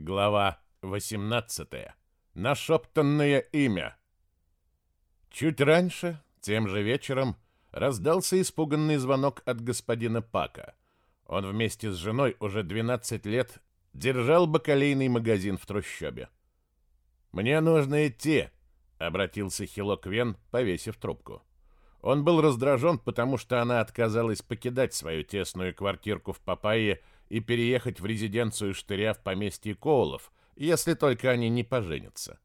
Глава 18. Нашептанное имя. Чуть раньше, тем же вечером, раздался испуганный звонок от господина Пака. Он вместе с женой уже 12 лет держал бакалейный магазин в трущобе. «Мне нужно идти», — обратился Хилок Вен, повесив трубку. Он был раздражен, потому что она отказалась покидать свою тесную квартирку в Папайе и переехать в резиденцию Штыря в поместье Коулов, если только они не поженятся.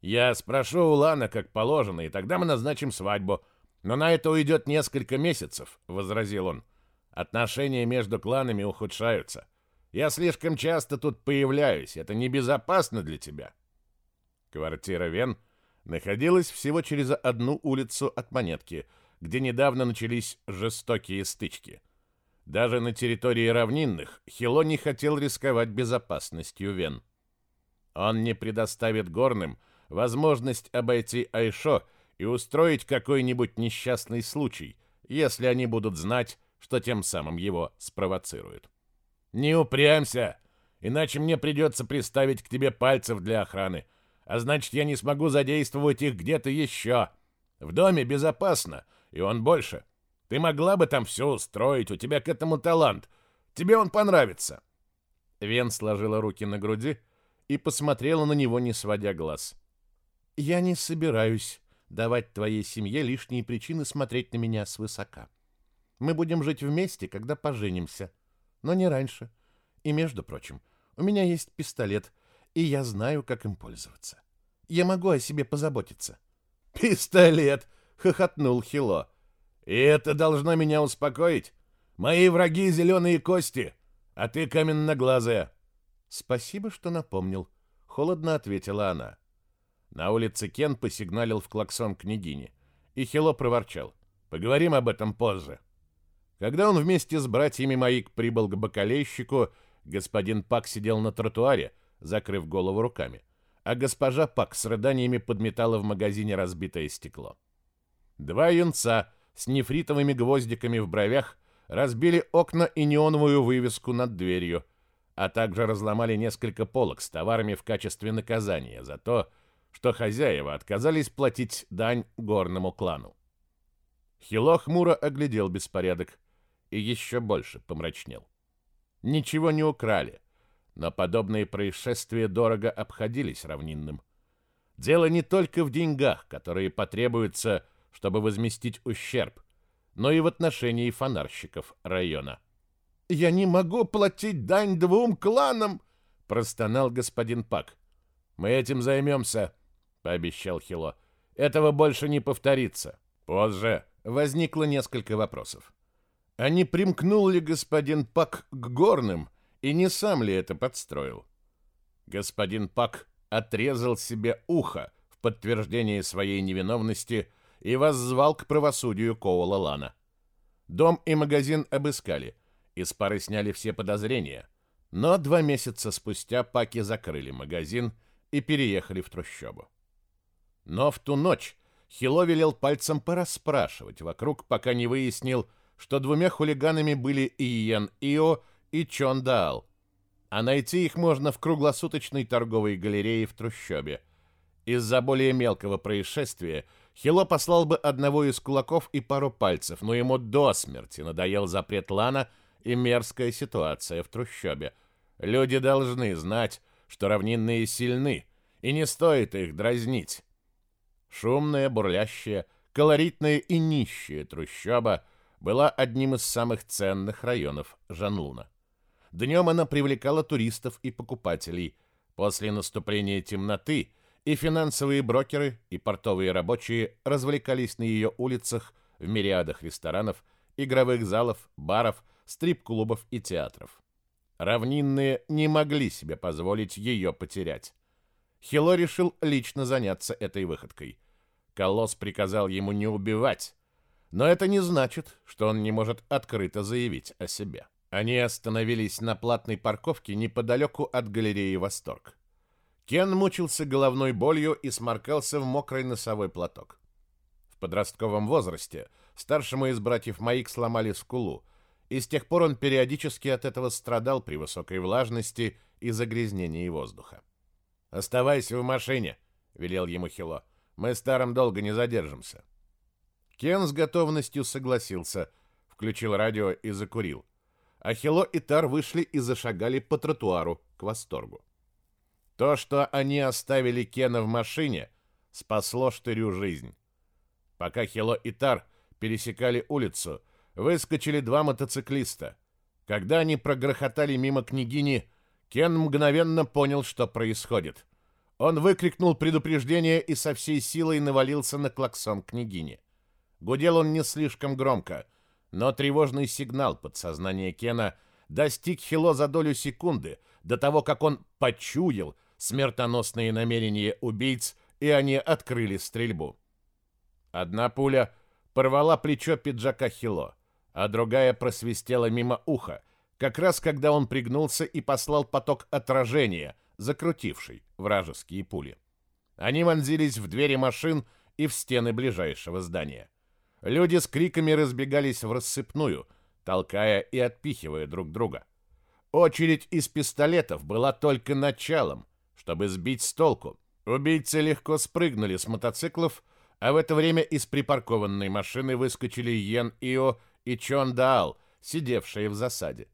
«Я спрошу у Лана, как положено, и тогда мы назначим свадьбу. Но на это уйдет несколько месяцев», — возразил он. «Отношения между кланами ухудшаются. Я слишком часто тут появляюсь. Это небезопасно для тебя». Квартира Вен находилась всего через одну улицу от Монетки, где недавно начались жестокие стычки — даже на территории равнинных Хило не хотел рисковать безопасностью Вен. Он не предоставит горным возможность обойти Айшо и устроить какой-нибудь несчастный случай, если они будут знать, что тем самым его спровоцируют. «Не упрямься, иначе мне придется приставить к тебе пальцев для охраны, а значит, я не смогу задействовать их где-то еще. В доме безопасно, и он больше. Ты могла бы там все устроить, у тебя к этому талант. Тебе он понравится. Вен сложила руки на груди и посмотрела на него, не сводя глаз. Я не собираюсь давать твоей семье лишние причины смотреть на меня свысока. Мы будем жить вместе, когда поженимся, но не раньше. И, между прочим, у меня есть пистолет, и я знаю, как им пользоваться. Я могу о себе позаботиться. «Пистолет!» — хохотнул Хило. И это должно меня успокоить. Мои враги — зеленые кости, а ты каменноглазая. Спасибо, что напомнил. Холодно ответила она. На улице Кен посигналил в клаксон княгини, и Хило проворчал. Поговорим об этом позже. Когда он вместе с братьями Маик прибыл к бакалейщику, господин Пак сидел на тротуаре, закрыв голову руками, а госпожа Пак с рыданиями подметала в магазине разбитое стекло. Два юнца — с нефритовыми гвоздиками в бровях разбили окна и неоновую вывеску над дверью, а также разломали несколько полок с товарами в качестве наказания за то, что хозяева отказались платить дань горному клану. Хило хмуро оглядел беспорядок и еще больше помрачнел. Ничего не украли, но подобные происшествия дорого обходились равнинным. Дело не только в деньгах, которые потребуются чтобы возместить ущерб, но и в отношении фонарщиков района. «Я не могу платить дань двум кланам!» — простонал господин Пак. «Мы этим займемся», — пообещал Хило. «Этого больше не повторится. Позже возникло несколько вопросов. А не примкнул ли господин Пак к горным, и не сам ли это подстроил? Господин Пак отрезал себе ухо в подтверждение своей невиновности — и воззвал к правосудию Коула Лана. Дом и магазин обыскали, из пары сняли все подозрения, но два месяца спустя Паки закрыли магазин и переехали в трущобу. Но в ту ночь Хило велел пальцем порасспрашивать вокруг, пока не выяснил, что двумя хулиганами были Иен Ио и Чон Даал, а найти их можно в круглосуточной торговой галерее в трущобе. Из-за более мелкого происшествия – Хило послал бы одного из кулаков и пару пальцев, но ему до смерти надоел запрет Лана и мерзкая ситуация в трущобе. Люди должны знать, что равнинные сильны, и не стоит их дразнить. Шумная, бурлящая, колоритная и нищая трущоба была одним из самых ценных районов Жанлуна. Днем она привлекала туристов и покупателей. После наступления темноты – и финансовые брокеры, и портовые рабочие развлекались на ее улицах в мириадах ресторанов, игровых залов, баров, стрип-клубов и театров. Равнинные не могли себе позволить ее потерять. Хило решил лично заняться этой выходкой. Колосс приказал ему не убивать, но это не значит, что он не может открыто заявить о себе. Они остановились на платной парковке неподалеку от галереи «Восторг». Кен мучился головной болью и сморкался в мокрый носовой платок. В подростковом возрасте старшему из братьев Маик сломали скулу, и с тех пор он периодически от этого страдал при высокой влажности и загрязнений воздуха. «Оставайся в машине», — велел ему Хило. «Мы старым долго не задержимся». Кен с готовностью согласился, включил радио и закурил. А Хило и Тар вышли и зашагали по тротуару к восторгу. То, что они оставили Кена в машине, спасло Штырю жизнь. Пока Хило и Тар пересекали улицу, выскочили два мотоциклиста. Когда они прогрохотали мимо княгини, Кен мгновенно понял, что происходит. Он выкрикнул предупреждение и со всей силой навалился на клаксон княгини. Гудел он не слишком громко, но тревожный сигнал подсознания Кена достиг Хило за долю секунды до того, как он почуял смертоносные намерения убийц, и они открыли стрельбу. Одна пуля порвала плечо пиджака Хило, а другая просвистела мимо уха, как раз когда он пригнулся и послал поток отражения, закрутивший вражеские пули. Они вонзились в двери машин и в стены ближайшего здания. Люди с криками разбегались в рассыпную, толкая и отпихивая друг друга. Очередь из пистолетов была только началом, чтобы сбить с толку. Убийцы легко спрыгнули с мотоциклов, а в это время из припаркованной машины выскочили Йен Ио и Чон Даал, сидевшие в засаде.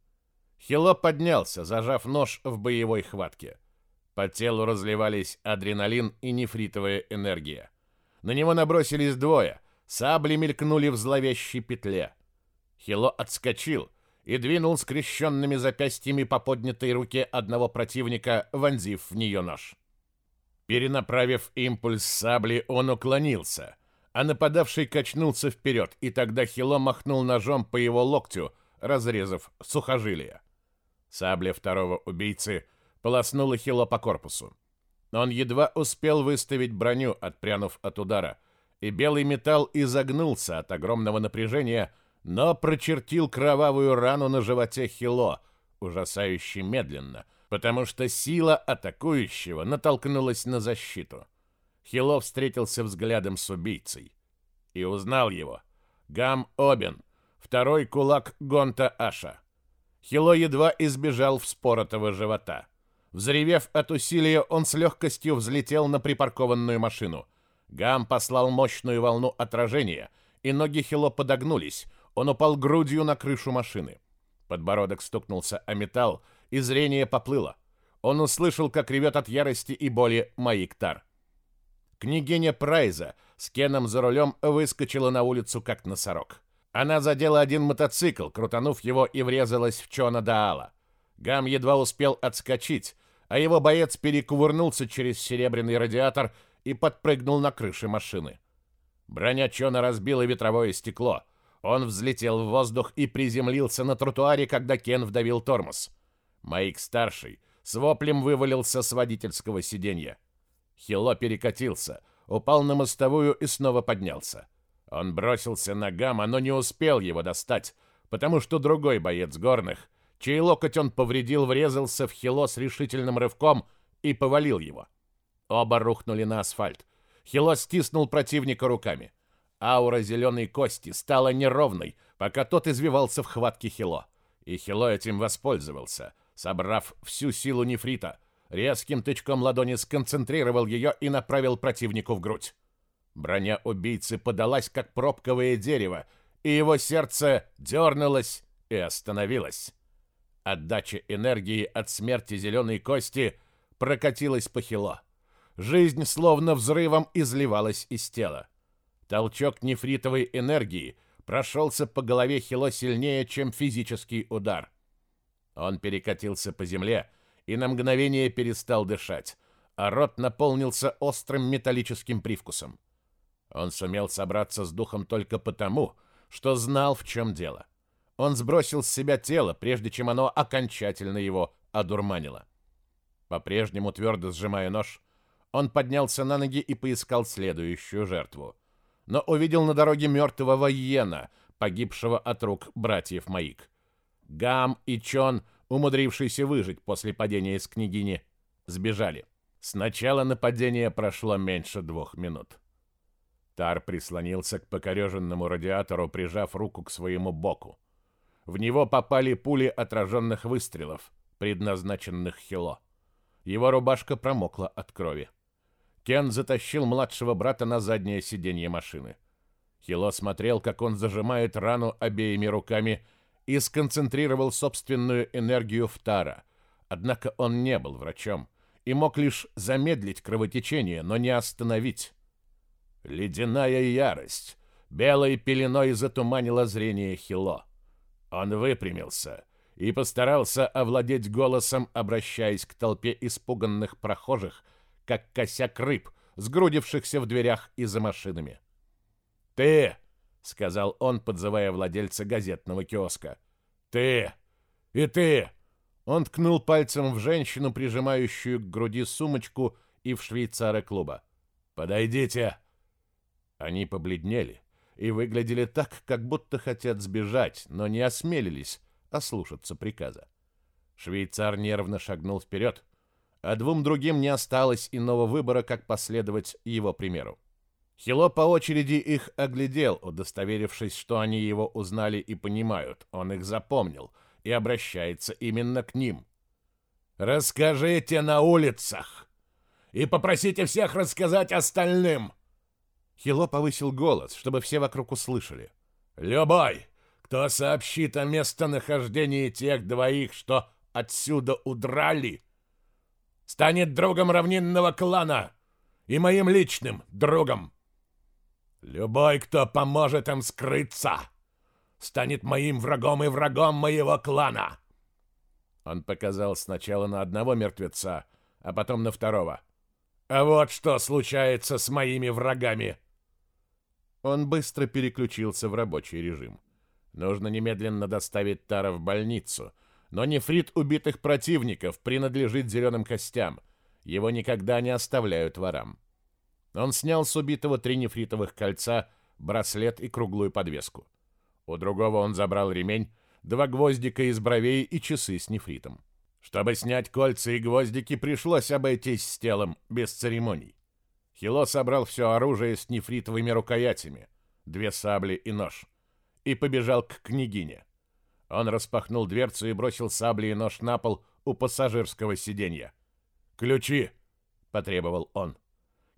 Хило поднялся, зажав нож в боевой хватке. По телу разливались адреналин и нефритовая энергия. На него набросились двое. Сабли мелькнули в зловещей петле. Хило отскочил и двинул скрещенными запястьями по поднятой руке одного противника, вонзив в нее нож. Перенаправив импульс сабли, он уклонился, а нападавший качнулся вперед, и тогда Хило махнул ножом по его локтю, разрезав сухожилие. Сабля второго убийцы полоснула Хило по корпусу. Он едва успел выставить броню, отпрянув от удара, и белый металл изогнулся от огромного напряжения, но прочертил кровавую рану на животе Хило, ужасающе медленно, потому что сила атакующего натолкнулась на защиту. Хило встретился взглядом с убийцей и узнал его. Гам Обен, второй кулак Гонта Аша. Хило едва избежал вспоротого живота. Взревев от усилия, он с легкостью взлетел на припаркованную машину. Гам послал мощную волну отражения, и ноги Хило подогнулись. Он упал грудью на крышу машины. Подбородок стукнулся о металл, и зрение поплыло. Он услышал, как ревет от ярости и боли Маиктар. Княгиня Прайза с Кеном за рулем выскочила на улицу, как носорог. Она задела один мотоцикл, крутанув его и врезалась в Чона Даала. Гам едва успел отскочить, а его боец перекувырнулся через серебряный радиатор и подпрыгнул на крыше машины. Броня Чона разбила ветровое стекло. Он взлетел в воздух и приземлился на тротуаре, когда Кен вдавил тормоз. Маик-старший с воплем вывалился с водительского сиденья. Хило перекатился, упал на мостовую и снова поднялся. Он бросился на Гама, но не успел его достать, потому что другой боец горных, чей локоть он повредил, врезался в Хило с решительным рывком и повалил его. Оба рухнули на асфальт. Хило стиснул противника руками. Аура зеленой кости стала неровной, пока тот извивался в хватке Хило. И Хило этим воспользовался, собрав всю силу нефрита. Резким тычком ладони сконцентрировал ее и направил противнику в грудь. Броня убийцы подалась, как пробковое дерево, и его сердце дернулось и остановилось. Отдача энергии от смерти зеленой кости прокатилась по хило. Жизнь словно взрывом изливалась из тела. Толчок нефритовой энергии прошелся по голове Хило сильнее, чем физический удар. Он перекатился по земле и на мгновение перестал дышать, а рот наполнился острым металлическим привкусом. Он сумел собраться с духом только потому, что знал, в чем дело. Он сбросил с себя тело, прежде чем оно окончательно его одурманило. По-прежнему твердо сжимая нож, он поднялся на ноги и поискал следующую жертву. Но увидел на дороге мертвого Йена, погибшего от рук братьев Маик. Гам и Чон, умудрившиеся выжить после падения из княгини, сбежали. Сначала нападение прошло меньше двух минут. Тар прислонился к покореженному радиатору, прижав руку к своему боку. В него попали пули отраженных выстрелов, предназначенных Хило. Его рубашка промокла от крови. Кен затащил младшего брата на заднее сиденье машины. Хило смотрел, как он зажимает рану обеими руками и сконцентрировал собственную энергию в Тара. Однако он не был врачом и мог лишь замедлить кровотечение, но не остановить. Ледяная ярость белой пеленой затуманила зрение Хило. Он выпрямился и постарался овладеть голосом, обращаясь к толпе испуганных прохожих, как косяк рыб, сгрудившихся в дверях и за машинами. «Ты!» — сказал он, подзывая владельца газетного киоска. «Ты! И ты!» Он ткнул пальцем в женщину, прижимающую к груди сумочку, и в швейцара клуба. «Подойдите!» Они побледнели и выглядели так, как будто хотят сбежать, но не осмелились ослушаться приказа. Швейцар нервно шагнул вперед, а двум другим не осталось иного выбора, как последовать его примеру. Хило по очереди их оглядел, удостоверившись, что они его узнали и понимают. Он их запомнил и обращается именно к ним. «Расскажите на улицах и попросите всех рассказать остальным!» Хило повысил голос, чтобы все вокруг услышали. «Любой, кто сообщит о местонахождении тех двоих, что отсюда удрали, станет другом равнинного клана и моим личным другом. Любой, кто поможет им скрыться, станет моим врагом и врагом моего клана. Он показал сначала на одного мертвеца, а потом на второго. А вот что случается с моими врагами. Он быстро переключился в рабочий режим. Нужно немедленно доставить Тара в больницу. Но нефрит убитых противников принадлежит зеленым костям. Его никогда не оставляют ворам. Он снял с убитого три нефритовых кольца, браслет и круглую подвеску. У другого он забрал ремень, два гвоздика из бровей и часы с нефритом. Чтобы снять кольца и гвоздики, пришлось обойтись с телом, без церемоний. Хило собрал все оружие с нефритовыми рукоятями, две сабли и нож, и побежал к княгине. Он распахнул дверцу и бросил сабли и нож на пол у пассажирского сиденья. «Ключи!» — потребовал он.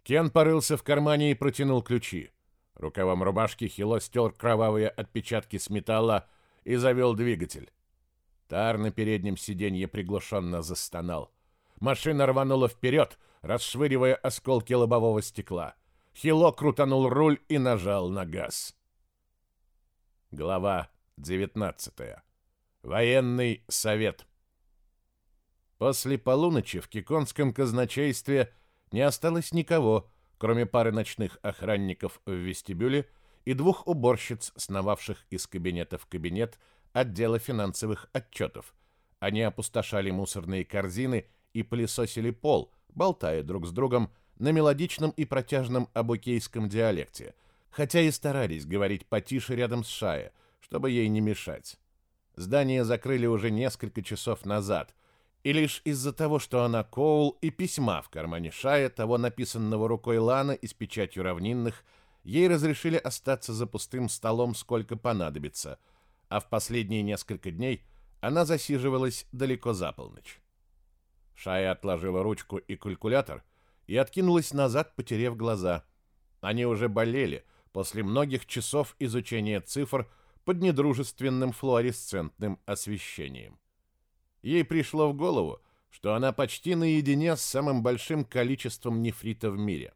Кен порылся в кармане и протянул ключи. Рукавом рубашки Хило стер кровавые отпечатки с металла и завел двигатель. Тар на переднем сиденье приглушенно застонал. Машина рванула вперед, расшвыривая осколки лобового стекла. Хило крутанул руль и нажал на газ. Глава 19. Военный совет. После полуночи в Киконском казначействе не осталось никого, кроме пары ночных охранников в вестибюле и двух уборщиц, сновавших из кабинета в кабинет отдела финансовых отчетов. Они опустошали мусорные корзины и пылесосили пол, болтая друг с другом на мелодичном и протяжном абукейском диалекте, хотя и старались говорить потише рядом с Шая, чтобы ей не мешать. Здание закрыли уже несколько часов назад, и лишь из-за того, что она Коул и письма в кармане Шая, того написанного рукой Лана и с печатью равнинных, ей разрешили остаться за пустым столом сколько понадобится, а в последние несколько дней она засиживалась далеко за полночь. Шая отложила ручку и калькулятор и откинулась назад, потерев глаза. Они уже болели после многих часов изучения цифр под недружественным флуоресцентным освещением. Ей пришло в голову, что она почти наедине с самым большим количеством нефрита в мире.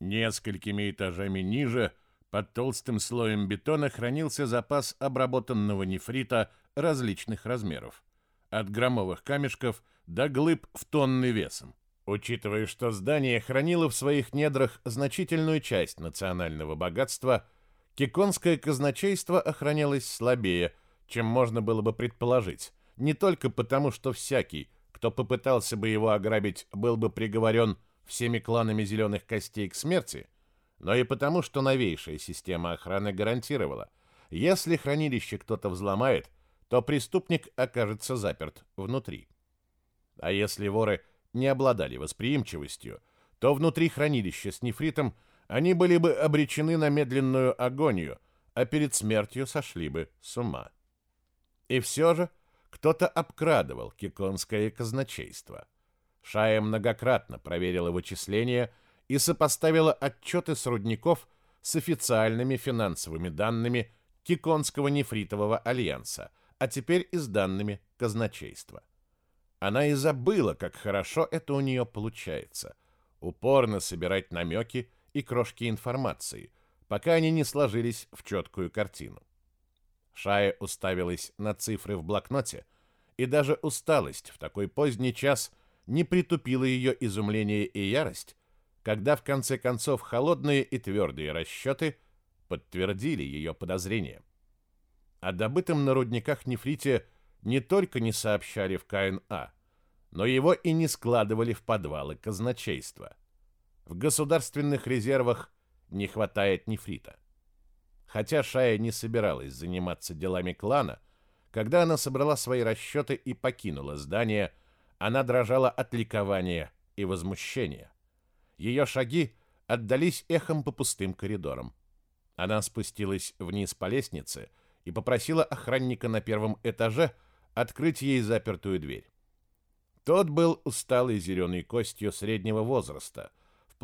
Несколькими этажами ниже, под толстым слоем бетона, хранился запас обработанного нефрита различных размеров, от громовых камешков до глыб в тонны весом. Учитывая, что здание хранило в своих недрах значительную часть национального богатства, Киконское казначейство охранялось слабее, чем можно было бы предположить, не только потому, что всякий, кто попытался бы его ограбить, был бы приговорен всеми кланами зеленых костей к смерти, но и потому, что новейшая система охраны гарантировала, если хранилище кто-то взломает, то преступник окажется заперт внутри. А если воры не обладали восприимчивостью, то внутри хранилища с нефритом они были бы обречены на медленную агонию, а перед смертью сошли бы с ума. И все же кто-то обкрадывал киконское казначейство. Шая многократно проверила вычисления и сопоставила отчеты с рудников с официальными финансовыми данными Киконского нефритового альянса, а теперь и с данными казначейства. Она и забыла, как хорошо это у нее получается. Упорно собирать намеки и крошки информации, пока они не сложились в четкую картину. Шая уставилась на цифры в блокноте, и даже усталость в такой поздний час не притупила ее изумление и ярость, когда в конце концов холодные и твердые расчеты подтвердили ее подозрения. О добытом на рудниках нефрите не только не сообщали в КНА, но его и не складывали в подвалы казначейства. В государственных резервах не хватает нефрита. Хотя Шая не собиралась заниматься делами клана, когда она собрала свои расчеты и покинула здание, она дрожала от ликования и возмущения. Ее шаги отдались эхом по пустым коридорам. Она спустилась вниз по лестнице и попросила охранника на первом этаже открыть ей запертую дверь. Тот был усталый зеленой костью среднего возраста,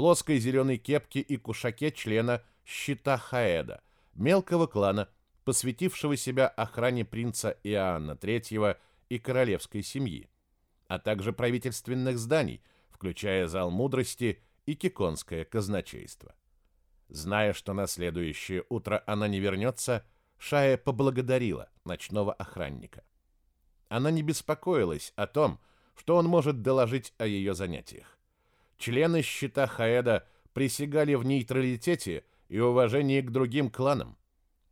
плоской зеленой кепке и кушаке члена щита Хаэда, мелкого клана, посвятившего себя охране принца Иоанна III и королевской семьи, а также правительственных зданий, включая зал мудрости и киконское казначейство. Зная, что на следующее утро она не вернется, Шая поблагодарила ночного охранника. Она не беспокоилась о том, что он может доложить о ее занятиях. Члены щита Хаэда присягали в нейтралитете и уважении к другим кланам.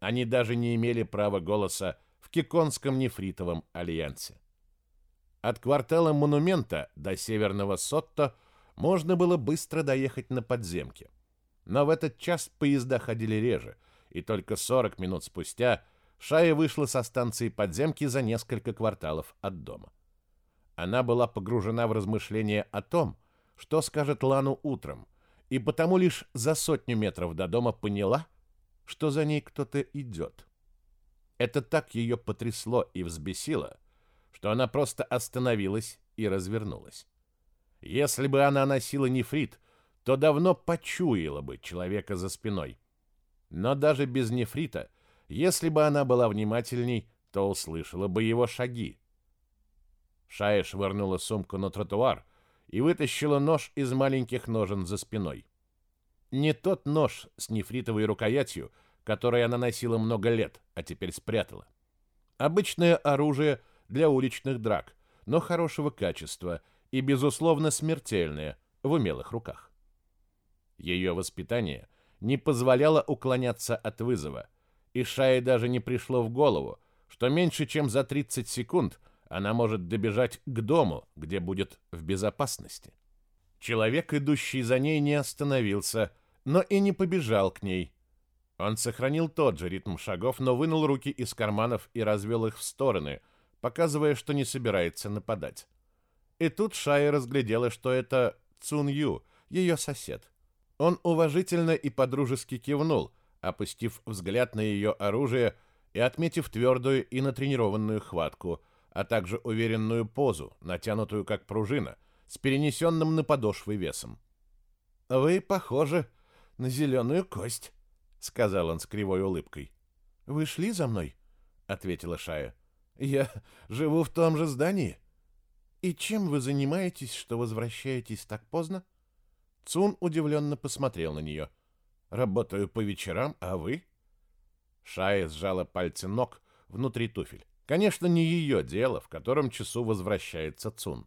Они даже не имели права голоса в Киконском нефритовом альянсе. От квартала Монумента до Северного Сотто – можно было быстро доехать на подземке. Но в этот час поезда ходили реже, и только 40 минут спустя Шая вышла со станции подземки за несколько кварталов от дома. Она была погружена в размышления о том, что скажет Лану утром, и потому лишь за сотню метров до дома поняла, что за ней кто-то идет. Это так ее потрясло и взбесило, что она просто остановилась и развернулась. Если бы она носила нефрит, то давно почуяла бы человека за спиной. Но даже без нефрита, если бы она была внимательней, то услышала бы его шаги. Шая швырнула сумку на тротуар и вытащила нож из маленьких ножен за спиной. Не тот нож с нефритовой рукоятью, который она носила много лет, а теперь спрятала. Обычное оружие для уличных драк, но хорошего качества – и, безусловно, смертельное в умелых руках. Ее воспитание не позволяло уклоняться от вызова, и Шае даже не пришло в голову, что меньше чем за 30 секунд она может добежать к дому, где будет в безопасности. Человек, идущий за ней, не остановился, но и не побежал к ней. Он сохранил тот же ритм шагов, но вынул руки из карманов и развел их в стороны, показывая, что не собирается нападать. И тут Шая разглядела, что это Цун Ю, ее сосед. Он уважительно и подружески кивнул, опустив взгляд на ее оружие и отметив твердую и натренированную хватку, а также уверенную позу, натянутую как пружина, с перенесенным на подошвы весом. «Вы похожи на зеленую кость», — сказал он с кривой улыбкой. «Вы шли за мной?» — ответила Шая. «Я живу в том же здании», «И чем вы занимаетесь, что возвращаетесь так поздно?» Цун удивленно посмотрел на нее. «Работаю по вечерам, а вы?» Шая сжала пальцы ног внутри туфель. Конечно, не ее дело, в котором часу возвращается Цун.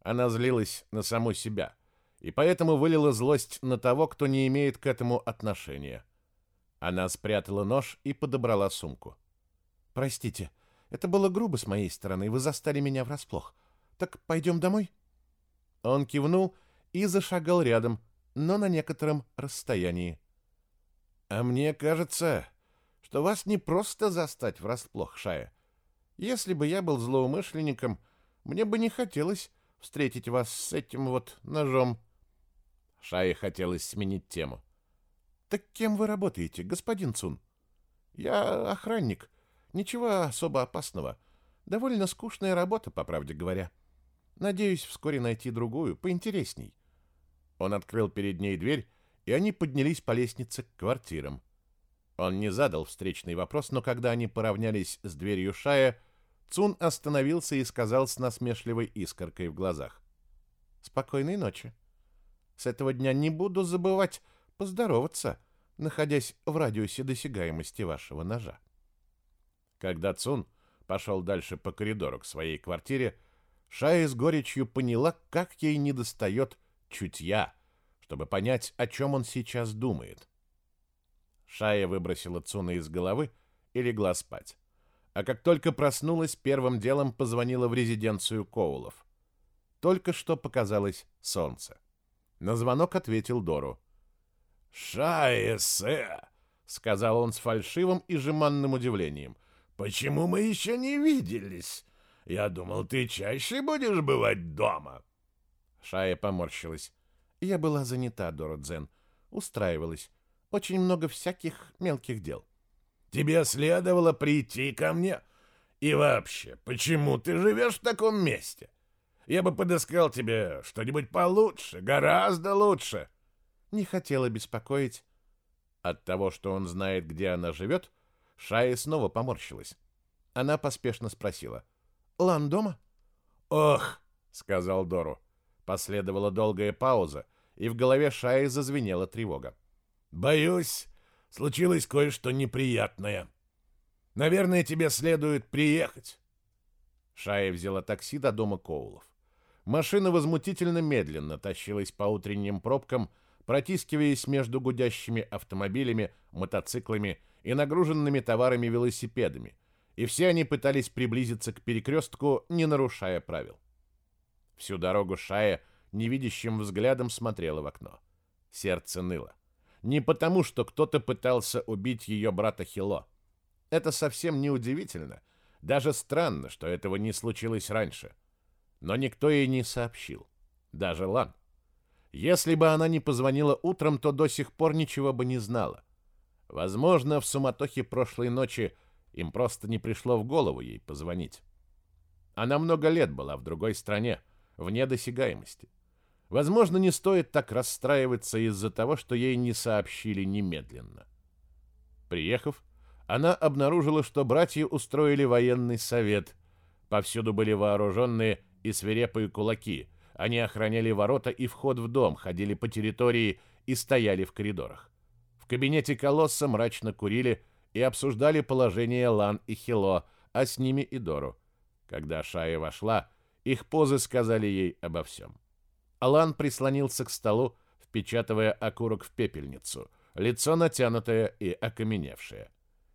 Она злилась на саму себя, и поэтому вылила злость на того, кто не имеет к этому отношения. Она спрятала нож и подобрала сумку. «Простите, это было грубо с моей стороны, вы застали меня врасплох. Так пойдем домой?» Он кивнул и зашагал рядом, но на некотором расстоянии. «А мне кажется, что вас не просто застать врасплох, Шая. Если бы я был злоумышленником, мне бы не хотелось встретить вас с этим вот ножом». Шае хотелось сменить тему. «Так кем вы работаете, господин Цун?» «Я охранник. Ничего особо опасного. Довольно скучная работа, по правде говоря. Надеюсь вскоре найти другую, поинтересней. Он открыл перед ней дверь, и они поднялись по лестнице к квартирам. Он не задал встречный вопрос, но когда они поравнялись с дверью Шая, Цун остановился и сказал с насмешливой искоркой в глазах. «Спокойной ночи. С этого дня не буду забывать поздороваться, находясь в радиусе досягаемости вашего ножа». Когда Цун пошел дальше по коридору к своей квартире, Шая с горечью поняла, как ей недостает чутья, чтобы понять, о чем он сейчас думает. Шая выбросила Цуна из головы и легла спать. А как только проснулась, первым делом позвонила в резиденцию Коулов. Только что показалось солнце. На звонок ответил Дору. «Шая, сэ!» — сказал он с фальшивым и жеманным удивлением. «Почему мы еще не виделись? Я думал, ты чаще будешь бывать дома». Шая поморщилась. Я была занята, Дородзен. Устраивалась. Очень много всяких мелких дел. Тебе следовало прийти ко мне. И вообще, почему ты живешь в таком месте? Я бы подыскал тебе что-нибудь получше, гораздо лучше. Не хотела беспокоить. От того, что он знает, где она живет, Шая снова поморщилась. Она поспешно спросила. «Лан дома?» «Ох!» — сказал Дору. Последовала долгая пауза, и в голове Шаи зазвенела тревога. Боюсь, случилось кое-что неприятное. Наверное, тебе следует приехать. Шая взяла такси до дома Коулов. Машина возмутительно медленно тащилась по утренним пробкам, протискиваясь между гудящими автомобилями, мотоциклами и нагруженными товарами велосипедами, и все они пытались приблизиться к перекрестку, не нарушая правил. Всю дорогу Шая невидящим взглядом смотрела в окно. Сердце ныло. Не потому, что кто-то пытался убить ее брата Хило. Это совсем не удивительно. Даже странно, что этого не случилось раньше. Но никто ей не сообщил. Даже Лан. Если бы она не позвонила утром, то до сих пор ничего бы не знала. Возможно, в суматохе прошлой ночи им просто не пришло в голову ей позвонить. Она много лет была в другой стране, вне досягаемости. Возможно, не стоит так расстраиваться из-за того, что ей не сообщили немедленно. Приехав, она обнаружила, что братья устроили военный совет. Повсюду были вооруженные и свирепые кулаки. Они охраняли ворота и вход в дом, ходили по территории и стояли в коридорах. В кабинете колосса мрачно курили и обсуждали положение Лан и Хило, а с ними и Дору. Когда Шая вошла, их позы сказали ей обо всем. Алан прислонился к столу, впечатывая окурок в пепельницу, лицо натянутое и окаменевшее.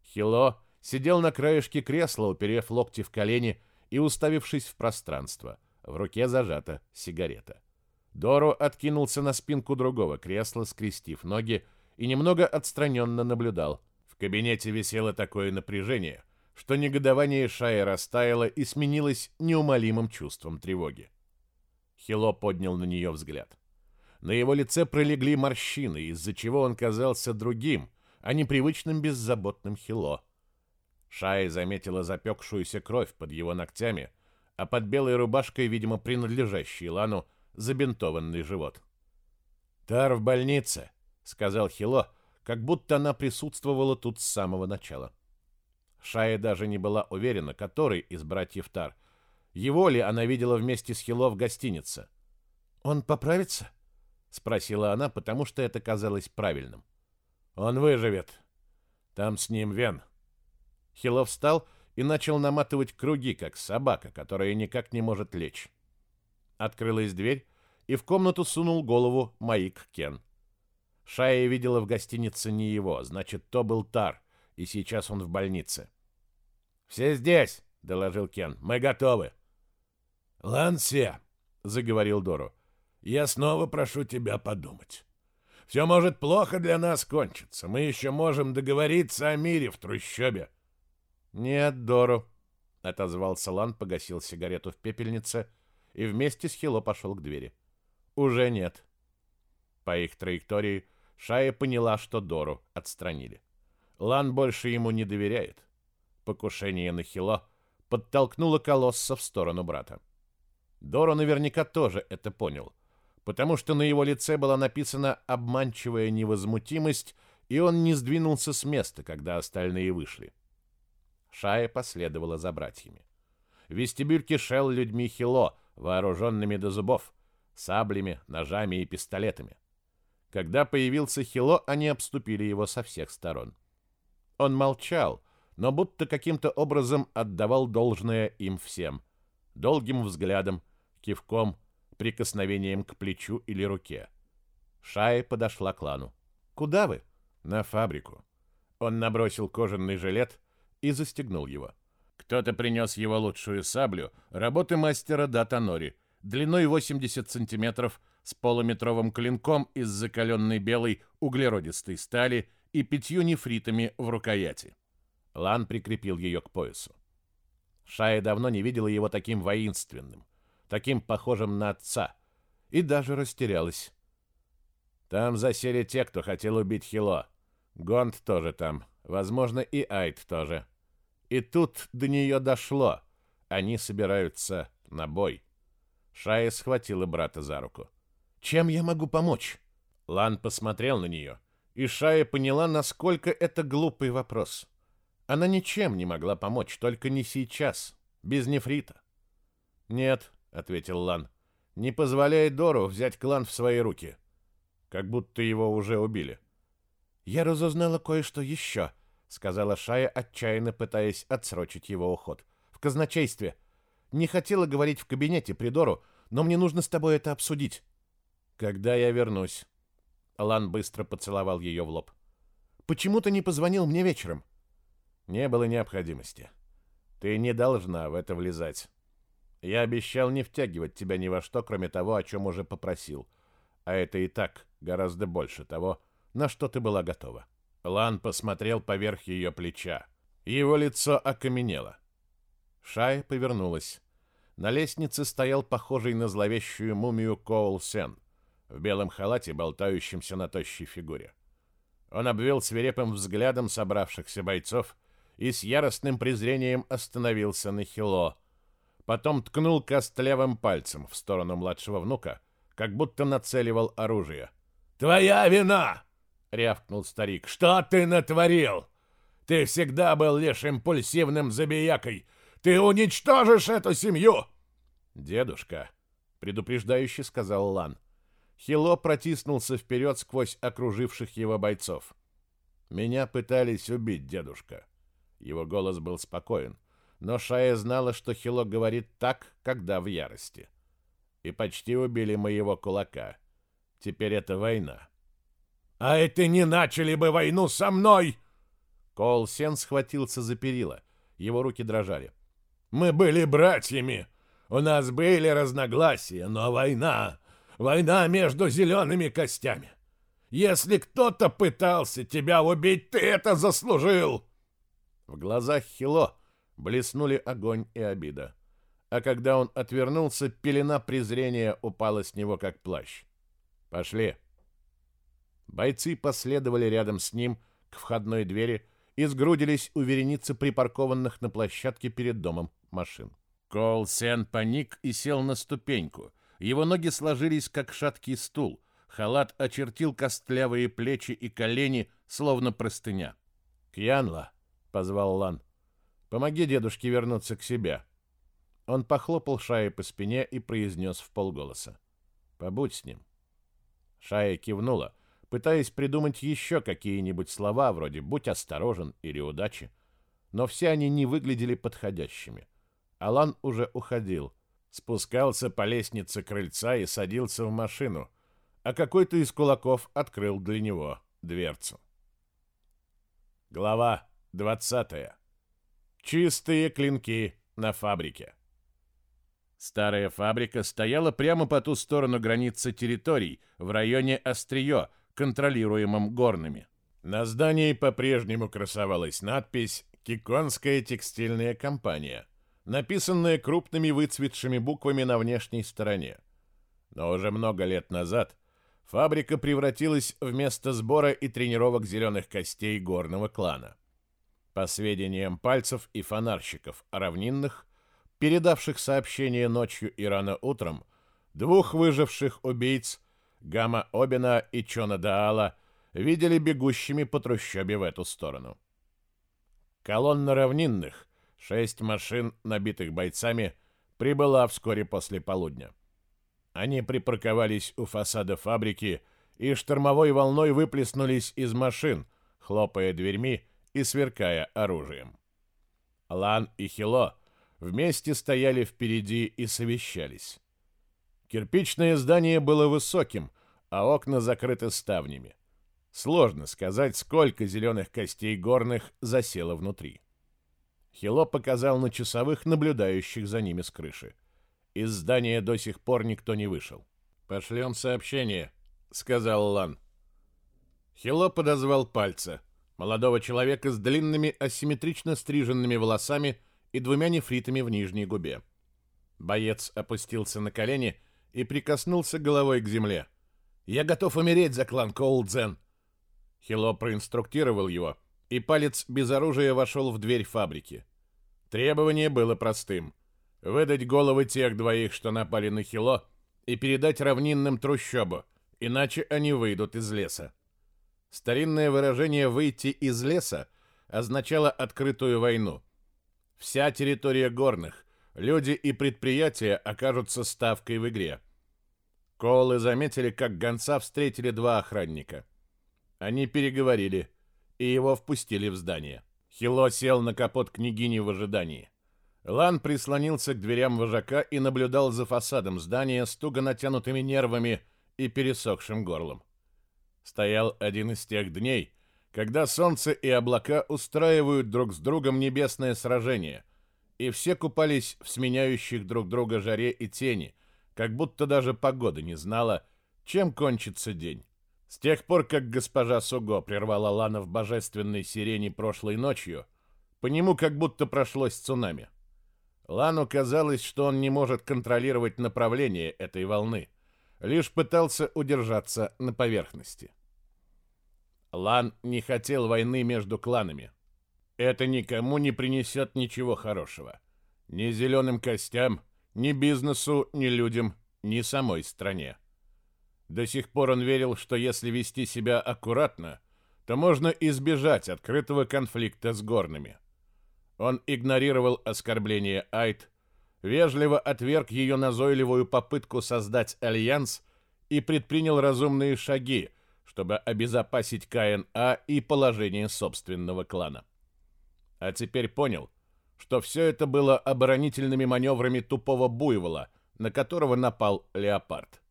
Хило сидел на краешке кресла, уперев локти в колени и уставившись в пространство. В руке зажата сигарета. Доро откинулся на спинку другого кресла, скрестив ноги, и немного отстраненно наблюдал. В кабинете висело такое напряжение, что негодование Шая растаяло и сменилось неумолимым чувством тревоги. Хило поднял на нее взгляд. На его лице пролегли морщины, из-за чего он казался другим, а не привычным беззаботным Хило. Шая заметила запекшуюся кровь под его ногтями, а под белой рубашкой, видимо, принадлежащей Лану, забинтованный живот. «Тар в больнице», — сказал Хило, как будто она присутствовала тут с самого начала. Шая даже не была уверена, который из братьев Тар — его ли она видела вместе с Хило в гостинице? «Он поправится?» — спросила она, потому что это казалось правильным. «Он выживет. Там с ним Вен». Хило встал и начал наматывать круги, как собака, которая никак не может лечь. Открылась дверь, и в комнату сунул голову Маик Кен. Шая видела в гостинице не его, значит, то был Тар, и сейчас он в больнице. «Все здесь!» — доложил Кен. «Мы готовы!» «Лансе», — заговорил Дору, — «я снова прошу тебя подумать. Все может плохо для нас кончиться. Мы еще можем договориться о мире в трущобе». «Нет, Дору», — отозвался Лан, погасил сигарету в пепельнице и вместе с Хило пошел к двери. «Уже нет». По их траектории Шая поняла, что Дору отстранили. Лан больше ему не доверяет. Покушение на Хило подтолкнула колосса в сторону брата. Доро наверняка тоже это понял, потому что на его лице была написана обманчивая невозмутимость, и он не сдвинулся с места, когда остальные вышли. Шая последовала за братьями. Вестибюль кишел людьми Хило, вооруженными до зубов, саблями, ножами и пистолетами. Когда появился Хило, они обступили его со всех сторон. Он молчал, но будто каким-то образом отдавал должное им всем. Долгим взглядом, кивком, прикосновением к плечу или руке. Шая подошла к Лану. «Куда вы?» «На фабрику». Он набросил кожаный жилет и застегнул его. Кто-то принес его лучшую саблю, работы мастера Датанори, длиной 80 сантиметров, с полуметровым клинком из закаленной белой углеродистой стали и пятью нефритами в рукояти. Лан прикрепил ее к поясу. Шая давно не видела его таким воинственным, таким похожим на отца, и даже растерялась. Там засели те, кто хотел убить Хило. Гонд тоже там, возможно, и Айд тоже. И тут до нее дошло. Они собираются на бой. Шая схватила брата за руку. «Чем я могу помочь?» Лан посмотрел на нее, и Шая поняла, насколько это глупый вопрос. Она ничем не могла помочь, только не сейчас, без нефрита. «Нет», — ответил Лан, — «не позволяй Дору взять клан в свои руки. Как будто его уже убили». «Я разузнала кое-что еще», — сказала Шая, отчаянно пытаясь отсрочить его уход. «В казначействе. Не хотела говорить в кабинете при Дору, но мне нужно с тобой это обсудить». «Когда я вернусь?» Лан быстро поцеловал ее в лоб. «Почему ты не позвонил мне вечером?» Не было необходимости. Ты не должна в это влезать. Я обещал не втягивать тебя ни во что, кроме того, о чем уже попросил. А это и так гораздо больше того, на что ты была готова. Лан посмотрел поверх ее плеча. Его лицо окаменело. Шай повернулась. На лестнице стоял похожий на зловещую мумию Коул Сен в белом халате, болтающемся на тощей фигуре. Он обвел свирепым взглядом собравшихся бойцов и с яростным презрением остановился на Хило. Потом ткнул костлявым пальцем в сторону младшего внука, как будто нацеливал оружие. «Твоя вина!» — рявкнул старик. «Что ты натворил? Ты всегда был лишь импульсивным забиякой. Ты уничтожишь эту семью!» «Дедушка», — предупреждающе сказал Лан. Хило протиснулся вперед сквозь окруживших его бойцов. «Меня пытались убить, дедушка. Его голос был спокоен, но Шая знала, что Хило говорит так, когда в ярости. И почти убили моего кулака. Теперь это война. «А это не начали бы войну со мной!» Кол Сен схватился за перила. Его руки дрожали. «Мы были братьями. У нас были разногласия, но война... Война между зелеными костями. Если кто-то пытался тебя убить, ты это заслужил!» В глазах Хило блеснули огонь и обида. А когда он отвернулся, пелена презрения упала с него, как плащ. «Пошли!» Бойцы последовали рядом с ним к входной двери и сгрудились у вереницы припаркованных на площадке перед домом машин. Кол Сен паник и сел на ступеньку. Его ноги сложились, как шаткий стул. Халат очертил костлявые плечи и колени, словно простыня. «Кьянла!» — позвал Лан. «Помоги дедушке вернуться к себе». Он похлопал Шае по спине и произнес в полголоса. «Побудь с ним». Шая кивнула, пытаясь придумать еще какие-нибудь слова, вроде «будь осторожен» или «удачи». Но все они не выглядели подходящими. Алан уже уходил, спускался по лестнице крыльца и садился в машину, а какой-то из кулаков открыл для него дверцу. Глава 20. Чистые клинки на фабрике. Старая фабрика стояла прямо по ту сторону границы территорий, в районе Острие, контролируемом горными. На здании по-прежнему красовалась надпись «Киконская текстильная компания», написанная крупными выцветшими буквами на внешней стороне. Но уже много лет назад фабрика превратилась в место сбора и тренировок зеленых костей горного клана. По сведениям пальцев и фонарщиков равнинных, передавших сообщение ночью и рано утром, двух выживших убийц, Гама Обина и Чона Даала, видели бегущими по трущобе в эту сторону. Колонна равнинных, шесть машин, набитых бойцами, прибыла вскоре после полудня. Они припарковались у фасада фабрики и штормовой волной выплеснулись из машин, хлопая дверьми и сверкая оружием. Лан и Хило вместе стояли впереди и совещались. Кирпичное здание было высоким, а окна закрыты ставнями. Сложно сказать, сколько зеленых костей горных засело внутри. Хило показал на часовых, наблюдающих за ними с крыши. Из здания до сих пор никто не вышел. «Пошлем сообщение», — сказал Лан. Хило подозвал пальца, молодого человека с длинными асимметрично стриженными волосами и двумя нефритами в нижней губе. Боец опустился на колени и прикоснулся головой к земле. «Я готов умереть за клан Коулдзен!» Хило проинструктировал его, и палец без оружия вошел в дверь фабрики. Требование было простым — выдать головы тех двоих, что напали на Хило, и передать равнинным трущобу, иначе они выйдут из леса. Старинное выражение «выйти из леса» означало открытую войну. Вся территория горных, люди и предприятия окажутся ставкой в игре. Коулы заметили, как гонца встретили два охранника. Они переговорили, и его впустили в здание. Хило сел на капот княгини в ожидании. Лан прислонился к дверям вожака и наблюдал за фасадом здания с туго натянутыми нервами и пересохшим горлом. Стоял один из тех дней, когда солнце и облака устраивают друг с другом небесное сражение, и все купались в сменяющих друг друга жаре и тени, как будто даже погода не знала, чем кончится день. С тех пор, как госпожа Суго прервала Лана в божественной сирене прошлой ночью, по нему как будто прошлось цунами. Лану казалось, что он не может контролировать направление этой волны, лишь пытался удержаться на поверхности. Лан не хотел войны между кланами. Это никому не принесет ничего хорошего. Ни зеленым костям, ни бизнесу, ни людям, ни самой стране. До сих пор он верил, что если вести себя аккуратно, то можно избежать открытого конфликта с горными. Он игнорировал оскорбление Айт, вежливо отверг ее назойливую попытку создать альянс и предпринял разумные шаги, чтобы обезопасить КНА и положение собственного клана. А теперь понял, что все это было оборонительными маневрами тупого буйвола, на которого напал леопард.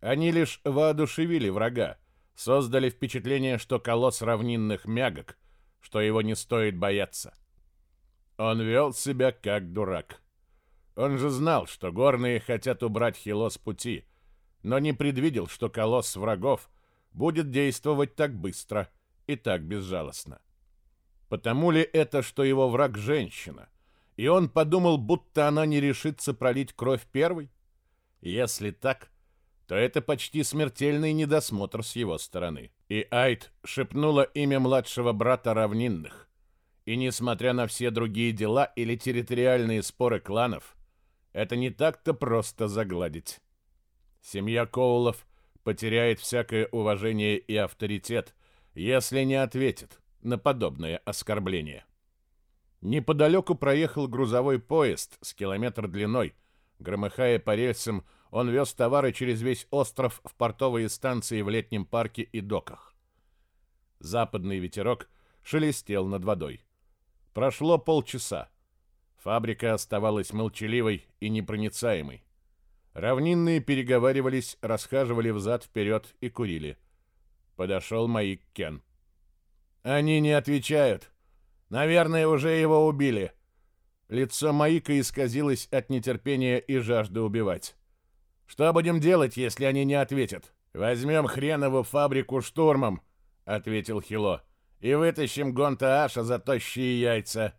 Они лишь воодушевили врага, создали впечатление, что колосс равнинных мягок, что его не стоит бояться. Он вел себя как дурак. Он же знал, что горные хотят убрать Хило с пути, но не предвидел, что колосс врагов будет действовать так быстро и так безжалостно. Потому ли это, что его враг женщина, и он подумал, будто она не решится пролить кровь первой? Если так, то это почти смертельный недосмотр с его стороны. И Айд шепнула имя младшего брата равнинных. И несмотря на все другие дела или территориальные споры кланов, это не так-то просто загладить. Семья Коулов потеряет всякое уважение и авторитет, если не ответит на подобное оскорбление. Неподалеку проехал грузовой поезд с километр длиной, громыхая по рельсам он вез товары через весь остров в портовые станции в летнем парке и доках. Западный ветерок шелестел над водой. Прошло полчаса. Фабрика оставалась молчаливой и непроницаемой. Равнинные переговаривались, расхаживали взад-вперед и курили. Подошел Маик Кен. «Они не отвечают. Наверное, уже его убили». Лицо Маика исказилось от нетерпения и жажды убивать. Что будем делать, если они не ответят? Возьмем хренову фабрику штурмом, ответил Хило, и вытащим Гонта Аша за тощие яйца.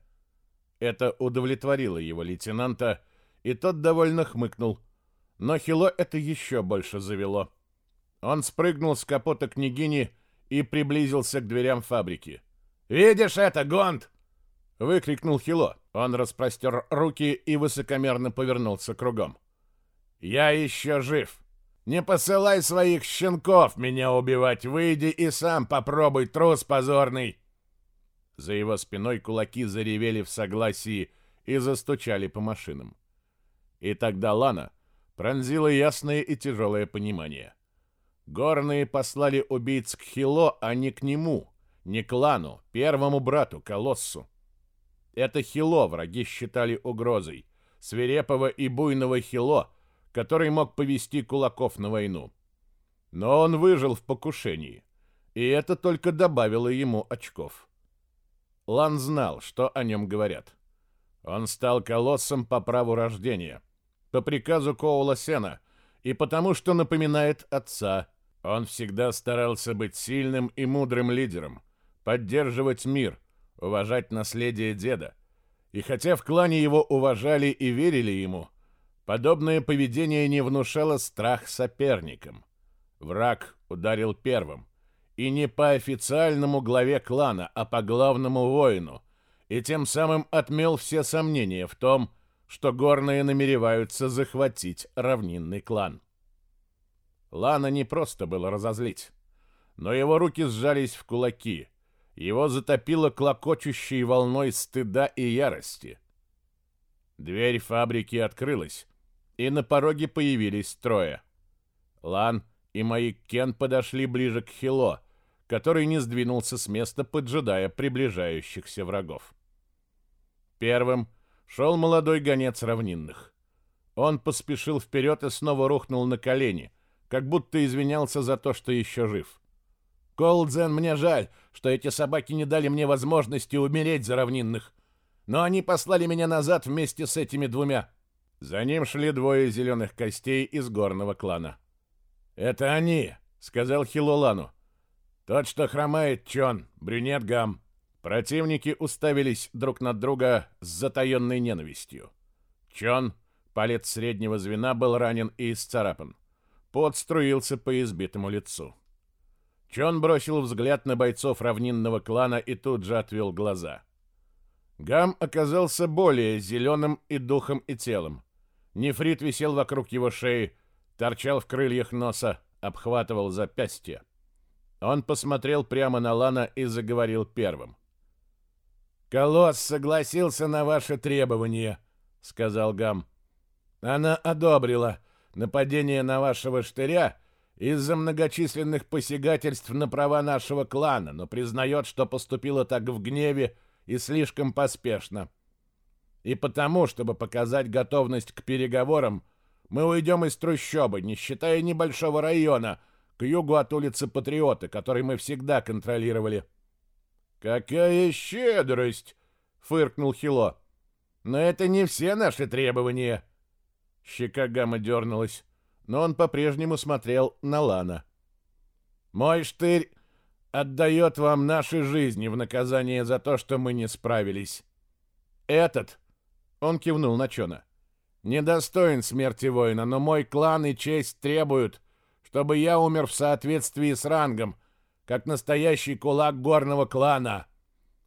Это удовлетворило его лейтенанта, и тот довольно хмыкнул. Но Хило это еще больше завело. Он спрыгнул с капота княгини и приблизился к дверям фабрики. «Видишь это, Гонт?» — выкрикнул Хило. Он распростер руки и высокомерно повернулся кругом. «Я еще жив! Не посылай своих щенков меня убивать! Выйди и сам попробуй, трус позорный!» За его спиной кулаки заревели в согласии и застучали по машинам. И тогда Лана пронзила ясное и тяжелое понимание. Горные послали убийц к Хило, а не к нему, не к Лану, первому брату, Колоссу. Это Хило враги считали угрозой, свирепого и буйного Хило, который мог повести кулаков на войну. Но он выжил в покушении, и это только добавило ему очков. Лан знал, что о нем говорят. Он стал колоссом по праву рождения, по приказу Коула Сена и потому, что напоминает отца. Он всегда старался быть сильным и мудрым лидером, поддерживать мир, уважать наследие деда. И хотя в клане его уважали и верили ему, подобное поведение не внушало страх соперникам. Враг ударил первым, и не по официальному главе клана, а по главному воину, и тем самым отмел все сомнения в том, что горные намереваются захватить равнинный клан. Лана не просто было разозлить, но его руки сжались в кулаки, его затопило клокочущей волной стыда и ярости. Дверь фабрики открылась, и на пороге появились трое. Лан и Маик Кен подошли ближе к Хило, который не сдвинулся с места, поджидая приближающихся врагов. Первым шел молодой гонец равнинных. Он поспешил вперед и снова рухнул на колени, как будто извинялся за то, что еще жив. «Колдзен, мне жаль, что эти собаки не дали мне возможности умереть за равнинных, но они послали меня назад вместе с этими двумя». За ним шли двое зеленых костей из горного клана. «Это они», — сказал Хилолану. «Тот, что хромает, Чон, брюнет Гам». Противники уставились друг на друга с затаенной ненавистью. Чон, палец среднего звена, был ранен и исцарапан. Пот струился по избитому лицу. Чон бросил взгляд на бойцов равнинного клана и тут же отвел глаза. Гам оказался более зеленым и духом, и телом. Нефрит висел вокруг его шеи, торчал в крыльях носа, обхватывал запястье. Он посмотрел прямо на Лана и заговорил первым. «Колосс согласился на ваше требование», — сказал Гам. «Она одобрила нападение на вашего штыря из-за многочисленных посягательств на права нашего клана, но признает, что поступила так в гневе и слишком поспешно. И потому, чтобы показать готовность к переговорам, мы уйдем из трущобы, не считая небольшого района — к югу от улицы Патриота, который мы всегда контролировали. «Какая щедрость!» — фыркнул Хило. «Но это не все наши требования». Щека Гамма дернулась, но он по-прежнему смотрел на Лана. «Мой штырь отдает вам наши жизни в наказание за то, что мы не справились. Этот...» — он кивнул на Чона. «Недостоин смерти воина, но мой клан и честь требуют, чтобы я умер в соответствии с рангом, как настоящий кулак горного клана.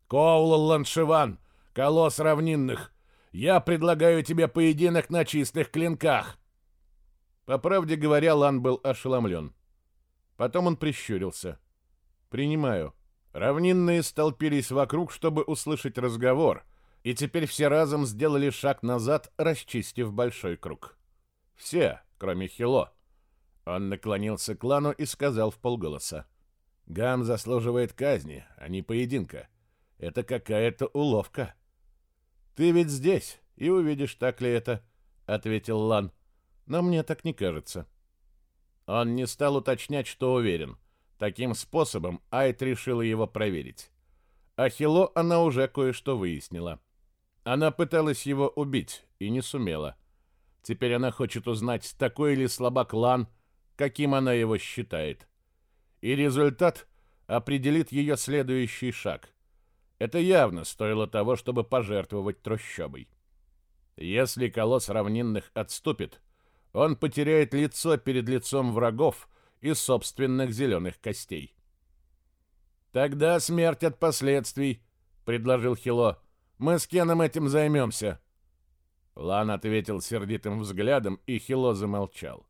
Коул Ланшиван, колосс равнинных, я предлагаю тебе поединок на чистых клинках. По правде говоря, Лан был ошеломлен. Потом он прищурился. «Принимаю». Равнинные столпились вокруг, чтобы услышать разговор, и теперь все разом сделали шаг назад, расчистив большой круг. Все, кроме Хило. Он наклонился к Лану и сказал в полголоса. «Гам заслуживает казни, а не поединка. Это какая-то уловка». «Ты ведь здесь, и увидишь, так ли это», — ответил Лан. «Но мне так не кажется». Он не стал уточнять, что уверен. Таким способом Айт решила его проверить. А Хило она уже кое-что выяснила. Она пыталась его убить и не сумела. Теперь она хочет узнать, такой ли слабак Лан, каким она его считает. И результат определит ее следующий шаг. Это явно стоило того, чтобы пожертвовать трущобой. Если колосс равнинных отступит, он потеряет лицо перед лицом врагов и собственных зеленых костей. «Тогда смерть от последствий», — предложил Хило. Мы с Кеном этим займемся. Лан ответил сердитым взглядом, и Хило замолчал.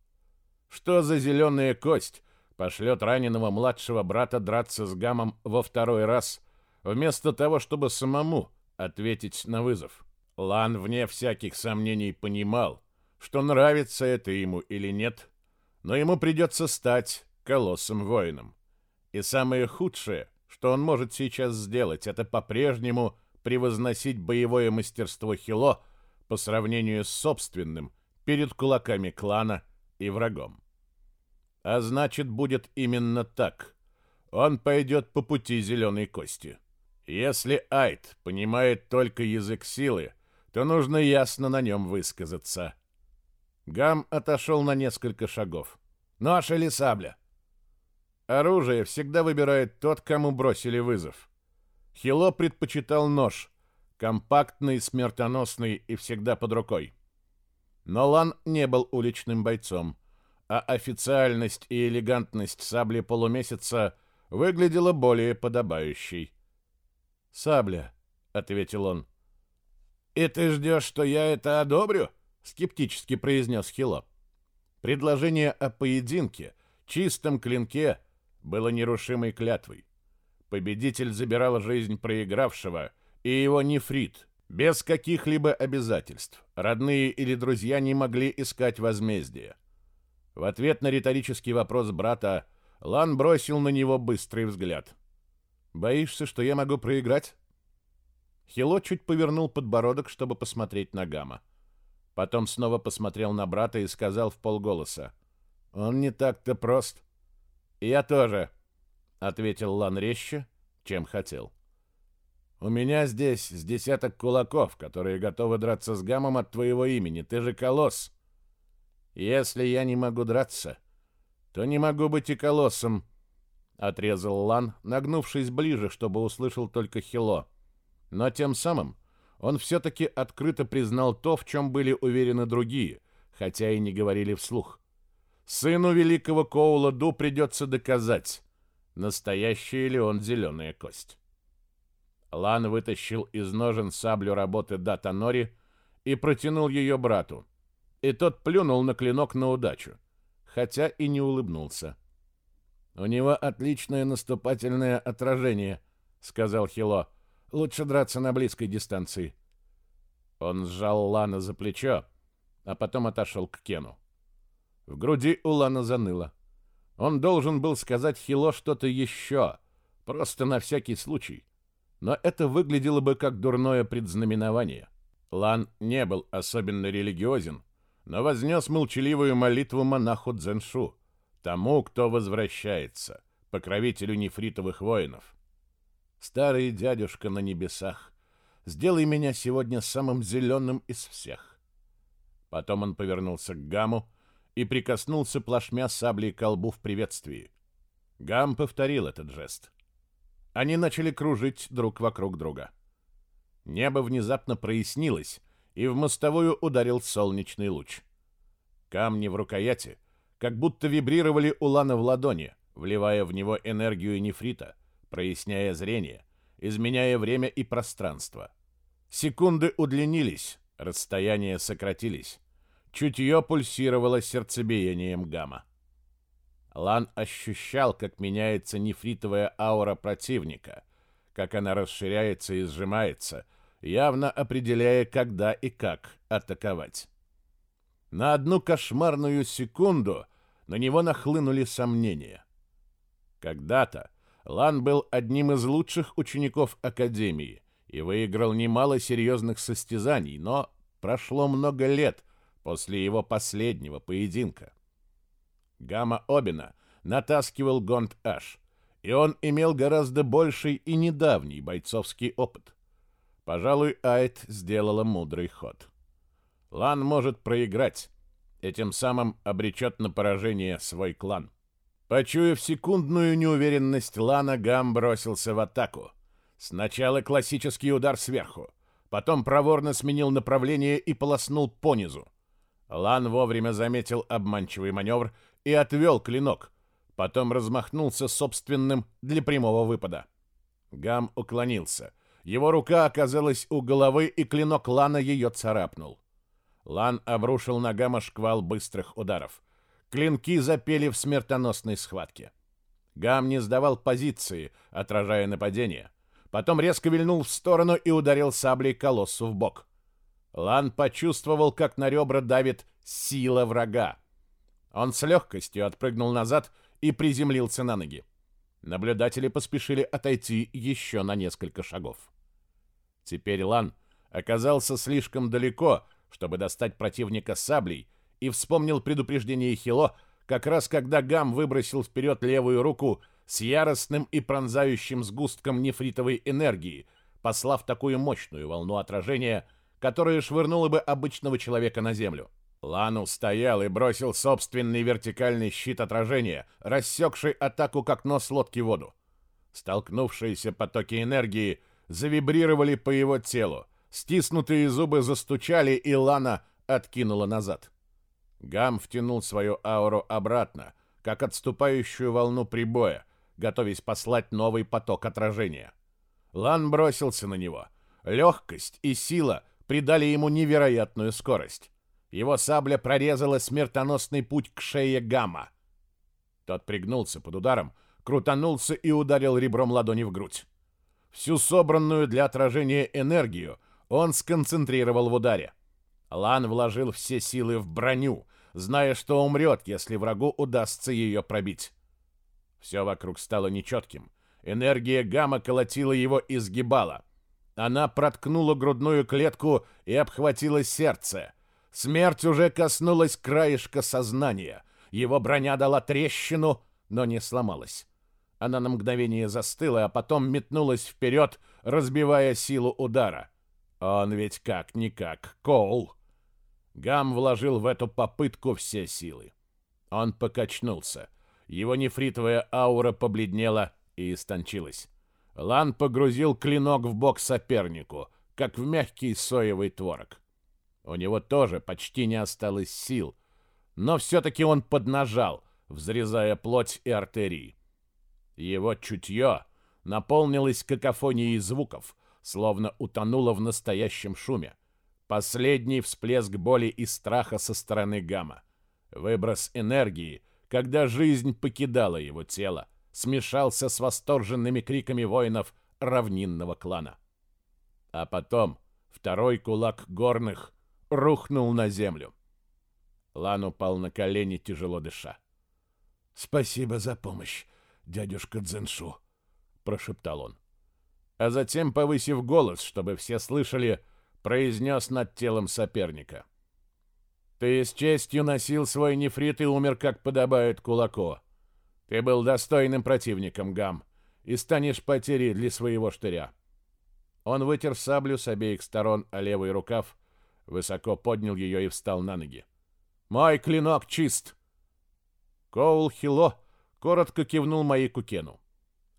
Что за зеленая кость пошлет раненого младшего брата драться с Гамом во второй раз, вместо того, чтобы самому ответить на вызов? Лан, вне всяких сомнений, понимал, что нравится это ему или нет, но ему придется стать колоссом-воином. И самое худшее, что он может сейчас сделать, это по-прежнему превозносить боевое мастерство Хило по сравнению с собственным перед кулаками клана и врагом. А значит, будет именно так. Он пойдет по пути зеленой кости. Если Айт понимает только язык силы, то нужно ясно на нем высказаться. Гам отошел на несколько шагов. «Нож или сабля?» Оружие всегда выбирает тот, кому бросили вызов. Хило предпочитал нож, компактный, смертоносный и всегда под рукой. Но Лан не был уличным бойцом, а официальность и элегантность сабли полумесяца выглядела более подобающей. «Сабля», — ответил он. «И ты ждешь, что я это одобрю?» — скептически произнес Хило. Предложение о поединке, чистом клинке, было нерушимой клятвой. Победитель забирал жизнь проигравшего и его нефрит, без каких-либо обязательств. Родные или друзья не могли искать возмездия. В ответ на риторический вопрос брата Лан бросил на него быстрый взгляд. «Боишься, что я могу проиграть?» Хило чуть повернул подбородок, чтобы посмотреть на Гама. Потом снова посмотрел на брата и сказал в полголоса. «Он не так-то прост». «Я тоже», — ответил Лан резче, чем хотел. «У меня здесь с десяток кулаков, которые готовы драться с Гамом от твоего имени. Ты же колосс!» «Если я не могу драться, то не могу быть и колоссом», — отрезал Лан, нагнувшись ближе, чтобы услышал только Хило. Но тем самым он все-таки открыто признал то, в чем были уверены другие, хотя и не говорили вслух. Сыну великого Коула Ду придется доказать, настоящая ли он зеленая кость. Лан вытащил из ножен саблю работы Дата Нори и протянул ее брату. И тот плюнул на клинок на удачу, хотя и не улыбнулся. «У него отличное наступательное отражение», — сказал Хило. «Лучше драться на близкой дистанции». Он сжал Лана за плечо, а потом отошел к Кену. В груди у Лана заныло. Он должен был сказать Хило что-то еще, просто на всякий случай. Но это выглядело бы как дурное предзнаменование. Лан не был особенно религиозен, но вознес молчаливую молитву монаху Дзеншу, тому, кто возвращается, покровителю нефритовых воинов. «Старый дядюшка на небесах, сделай меня сегодня самым зеленым из всех». Потом он повернулся к Гаму, и прикоснулся плашмя саблей к колбу в приветствии. Гам повторил этот жест. Они начали кружить друг вокруг друга. Небо внезапно прояснилось, и в мостовую ударил солнечный луч. Камни в рукояти как будто вибрировали у Лана в ладони, вливая в него энергию нефрита, проясняя зрение, изменяя время и пространство. Секунды удлинились, расстояния сократились. Чутье пульсировало сердцебиением гамма. Лан ощущал, как меняется нефритовая аура противника, как она расширяется и сжимается, явно определяя, когда и как атаковать. На одну кошмарную секунду на него нахлынули сомнения. Когда-то Лан был одним из лучших учеников Академии и выиграл немало серьезных состязаний, но прошло много лет, после его последнего поединка. Гамма Обина натаскивал Гонд Аш, и он имел гораздо больший и недавний бойцовский опыт. Пожалуй, Айт сделала мудрый ход. Лан может проиграть, и тем самым обречет на поражение свой клан. Почуяв секундную неуверенность Лана, Гам бросился в атаку. Сначала классический удар сверху, потом проворно сменил направление и полоснул понизу. Лан вовремя заметил обманчивый маневр и отвел клинок, потом размахнулся собственным для прямого выпада. Гам уклонился. Его рука оказалась у головы, и клинок Лана ее царапнул. Лан обрушил на Гамма шквал быстрых ударов. Клинки запели в смертоносной схватке. Гам не сдавал позиции, отражая нападение. Потом резко вильнул в сторону и ударил саблей колоссу в бок. Лан почувствовал, как на ребра давит сила врага. Он с легкостью отпрыгнул назад и приземлился на ноги. Наблюдатели поспешили отойти еще на несколько шагов. Теперь Лан оказался слишком далеко, чтобы достать противника саблей, и вспомнил предупреждение Хило, как раз когда Гам выбросил вперед левую руку с яростным и пронзающим сгустком нефритовой энергии, послав такую мощную волну отражения, которая швырнула бы обычного человека на землю. Лану стоял и бросил собственный вертикальный щит отражения, рассекший атаку как нос лодки воду. Столкнувшиеся потоки энергии завибрировали по его телу, стиснутые зубы застучали, и Лана откинула назад. Гам втянул свою ауру обратно, как отступающую волну прибоя, готовясь послать новый поток отражения. Лан бросился на него. Легкость и сила придали ему невероятную скорость. Его сабля прорезала смертоносный путь к шее Гамма. Тот пригнулся под ударом, крутанулся и ударил ребром ладони в грудь. Всю собранную для отражения энергию он сконцентрировал в ударе. Лан вложил все силы в броню, зная, что умрет, если врагу удастся ее пробить. Все вокруг стало нечетким. Энергия гамма колотила его и сгибала. Она проткнула грудную клетку и обхватила сердце. Смерть уже коснулась краешка сознания. Его броня дала трещину, но не сломалась. Она на мгновение застыла, а потом метнулась вперед, разбивая силу удара. Он ведь как-никак Коул. Гам вложил в эту попытку все силы. Он покачнулся. Его нефритовая аура побледнела и истончилась. Лан погрузил клинок в бок сопернику, как в мягкий соевый творог. У него тоже почти не осталось сил, но все-таки он поднажал, взрезая плоть и артерии. Его чутье наполнилось какофонией звуков, словно утонуло в настоящем шуме. Последний всплеск боли и страха со стороны Гамма. Выброс энергии, когда жизнь покидала его тело, смешался с восторженными криками воинов равнинного клана. А потом второй кулак горных рухнул на землю. Лан упал на колени, тяжело дыша. «Спасибо за помощь, дядюшка Дзеншу», — прошептал он. А затем, повысив голос, чтобы все слышали, — произнес над телом соперника. «Ты с честью носил свой нефрит и умер, как подобает кулаку. Ты был достойным противником, Гам, и станешь потерей для своего штыря». Он вытер саблю с обеих сторон о левый рукав, высоко поднял ее и встал на ноги. «Мой клинок чист!» Коул Хило коротко кивнул Маику Кену.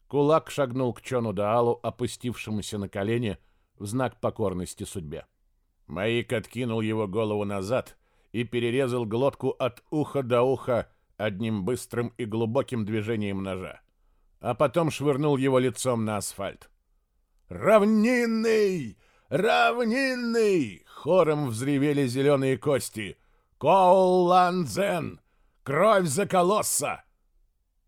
Кулак шагнул к Чону Даалу, опустившемуся на колени, в знак покорности судьбе. Маик откинул его голову назад и перерезал глотку от уха до уха одним быстрым и глубоким движением ножа, а потом швырнул его лицом на асфальт. «Равнинный! Равнинный!» — хором взревели зеленые кости. «Коуланзен! Кровь за колосса!»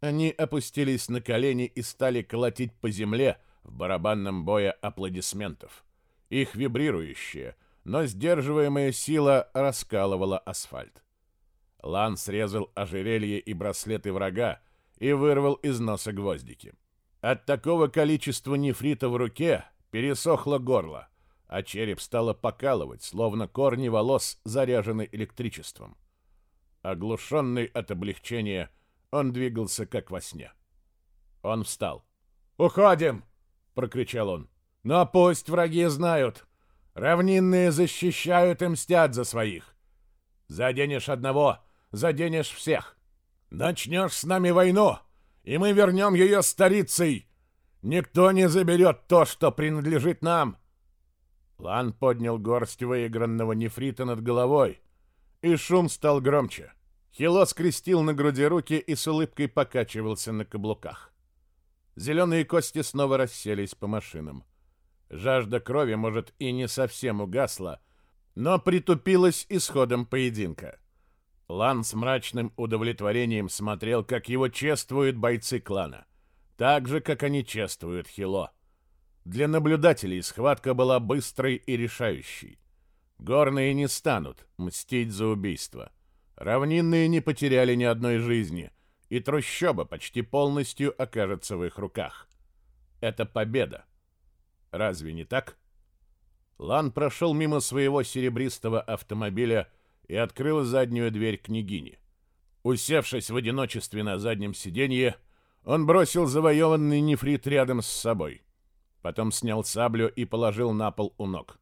Они опустились на колени и стали колотить по земле, в барабанном бое аплодисментов. Их вибрирующая, но сдерживаемая сила раскалывала асфальт. Лан срезал ожерелье и браслеты врага и вырвал из носа гвоздики. От такого количества нефрита в руке пересохло горло, а череп стало покалывать, словно корни волос заряжены электричеством. Оглушенный от облегчения, он двигался как во сне. Он встал. «Уходим!» — прокричал он. «Но пусть враги знают. Равнинные защищают и мстят за своих. Заденешь одного, заденешь всех. Начнешь с нами войну, и мы вернем ее старицей. Никто не заберет то, что принадлежит нам». Лан поднял горсть выигранного нефрита над головой, и шум стал громче. Хило скрестил на груди руки и с улыбкой покачивался на каблуках. Зеленые кости снова расселись по машинам. Жажда крови, может, и не совсем угасла, но притупилась исходом поединка. Лан с мрачным удовлетворением смотрел, как его чествуют бойцы клана, так же, как они чествуют Хило. Для наблюдателей схватка была быстрой и решающей. Горные не станут мстить за убийство. Равнинные не потеряли ни одной жизни, и трущоба почти полностью окажется в их руках. Это победа. Разве не так? Лан прошел мимо своего серебристого автомобиля и открыл заднюю дверь княгини. Усевшись в одиночестве на заднем сиденье, он бросил завоеванный нефрит рядом с собой. Потом снял саблю и положил на пол у ног.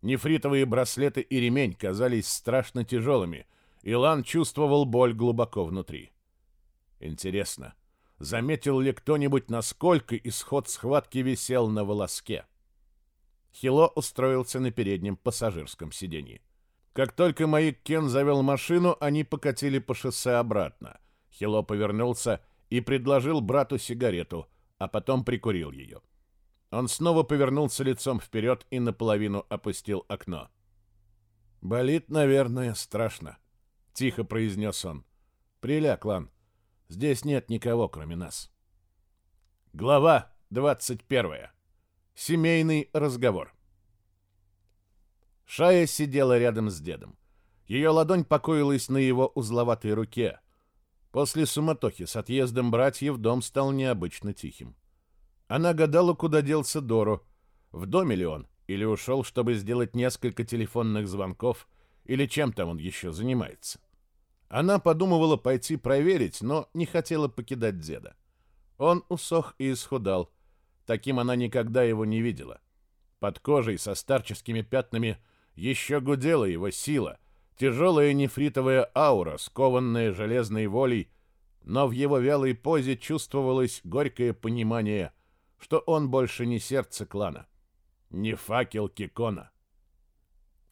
Нефритовые браслеты и ремень казались страшно тяжелыми, и Лан чувствовал боль глубоко внутри. Интересно, заметил ли кто-нибудь, насколько исход схватки висел на волоске? Хило устроился на переднем пассажирском сиденье. Как только Маик Кен завел машину, они покатили по шоссе обратно. Хило повернулся и предложил брату сигарету, а потом прикурил ее. Он снова повернулся лицом вперед и наполовину опустил окно. «Болит, наверное, страшно», — тихо произнес он. «Приляг, Лан. Здесь нет никого, кроме нас». Глава 21. Семейный разговор. Шая сидела рядом с дедом. Ее ладонь покоилась на его узловатой руке. После суматохи с отъездом братьев дом стал необычно тихим. Она гадала, куда делся Дору. В доме ли он? Или ушел, чтобы сделать несколько телефонных звонков? Или чем там он еще занимается? Она подумывала пойти проверить, но не хотела покидать деда. Он усох и исхудал. Таким она никогда его не видела. Под кожей со старческими пятнами еще гудела его сила, тяжелая нефритовая аура, скованная железной волей, но в его вялой позе чувствовалось горькое понимание – что он больше не сердце клана, не факел Кикона.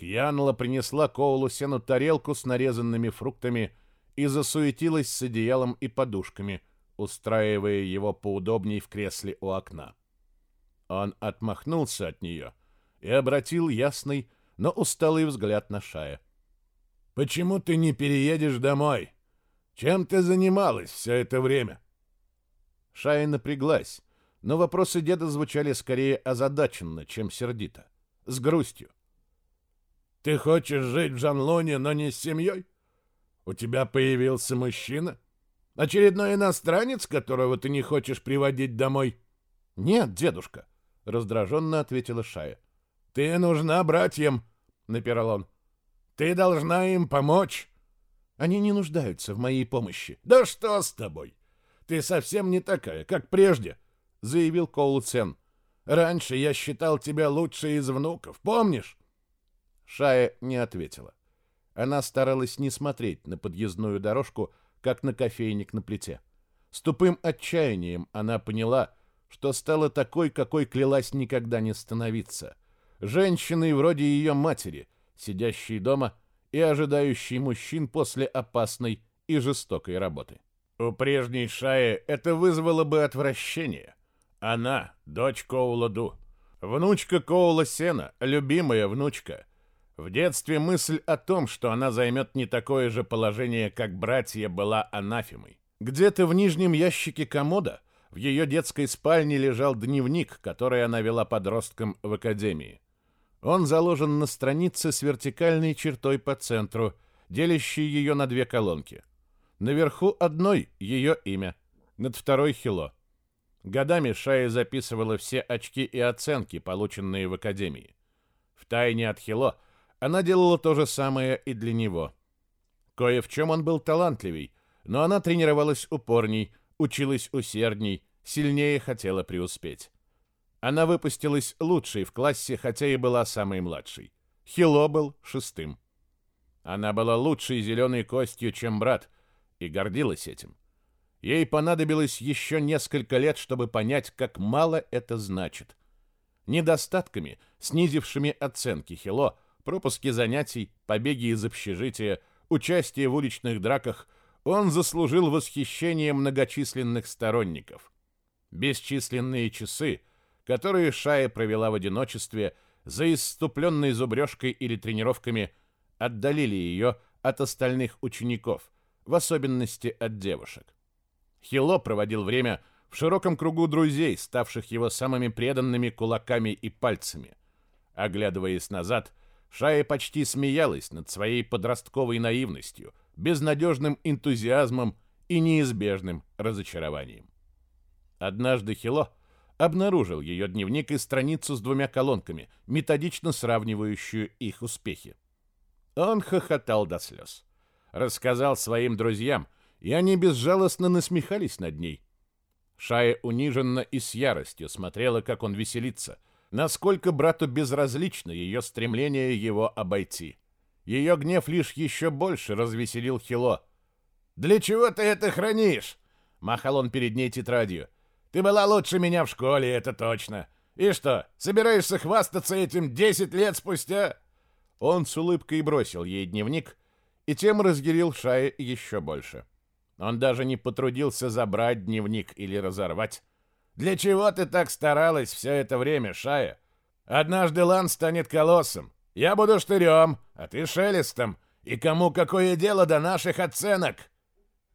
Кьянла принесла Коулу Сену тарелку с нарезанными фруктами и засуетилась с одеялом и подушками, устраивая его поудобней в кресле у окна. Он отмахнулся от нее и обратил ясный, но усталый взгляд на Шая. «Почему ты не переедешь домой? Чем ты занималась все это время?» Шая напряглась, но вопросы деда звучали скорее озадаченно, чем сердито, с грустью. «Ты хочешь жить в Жанлоне, но не с семьей? У тебя появился мужчина? Очередной иностранец, которого ты не хочешь приводить домой?» «Нет, дедушка», — раздраженно ответила Шая. «Ты нужна братьям», — напирал он. «Ты должна им помочь». «Они не нуждаются в моей помощи». «Да что с тобой? Ты совсем не такая, как прежде». — заявил Коул Цен. «Раньше я считал тебя лучшей из внуков, помнишь?» Шая не ответила. Она старалась не смотреть на подъездную дорожку, как на кофейник на плите. С тупым отчаянием она поняла, что стала такой, какой клялась никогда не становиться. Женщиной вроде ее матери, сидящей дома и ожидающей мужчин после опасной и жестокой работы. У прежней Шаи это вызвало бы отвращение, она — дочь Коула Ду. Внучка Коула Сена, любимая внучка. В детстве мысль о том, что она займет не такое же положение, как братья, была анафемой. Где-то в нижнем ящике комода в ее детской спальне лежал дневник, который она вела подросткам в академии. Он заложен на странице с вертикальной чертой по центру, делящей ее на две колонки. Наверху одной ее имя, над второй хило. Годами Шая записывала все очки и оценки, полученные в академии. В тайне от Хило она делала то же самое и для него. Кое в чем он был талантливей, но она тренировалась упорней, училась усердней, сильнее хотела преуспеть. Она выпустилась лучшей в классе, хотя и была самой младшей. Хило был шестым. Она была лучшей зеленой костью, чем брат, и гордилась этим. Ей понадобилось еще несколько лет, чтобы понять, как мало это значит. Недостатками, снизившими оценки Хило, пропуски занятий, побеги из общежития, участие в уличных драках, он заслужил восхищение многочисленных сторонников. Бесчисленные часы, которые Шая провела в одиночестве за исступленной зубрежкой или тренировками, отдалили ее от остальных учеников, в особенности от девушек. Хило проводил время в широком кругу друзей, ставших его самыми преданными кулаками и пальцами. Оглядываясь назад, Шая почти смеялась над своей подростковой наивностью, безнадежным энтузиазмом и неизбежным разочарованием. Однажды Хило обнаружил ее дневник и страницу с двумя колонками, методично сравнивающую их успехи. Он хохотал до слез. Рассказал своим друзьям, и они безжалостно насмехались над ней. Шая униженно и с яростью смотрела, как он веселится, насколько брату безразлично ее стремление его обойти. Ее гнев лишь еще больше развеселил Хило. «Для чего ты это хранишь?» — махал он перед ней тетрадью. «Ты была лучше меня в школе, это точно. И что, собираешься хвастаться этим десять лет спустя?» Он с улыбкой бросил ей дневник и тем разъярил Шая еще больше. Он даже не потрудился забрать дневник или разорвать. «Для чего ты так старалась все это время, Шая? Однажды Лан станет колоссом. Я буду штырем, а ты шелестом. И кому какое дело до наших оценок?»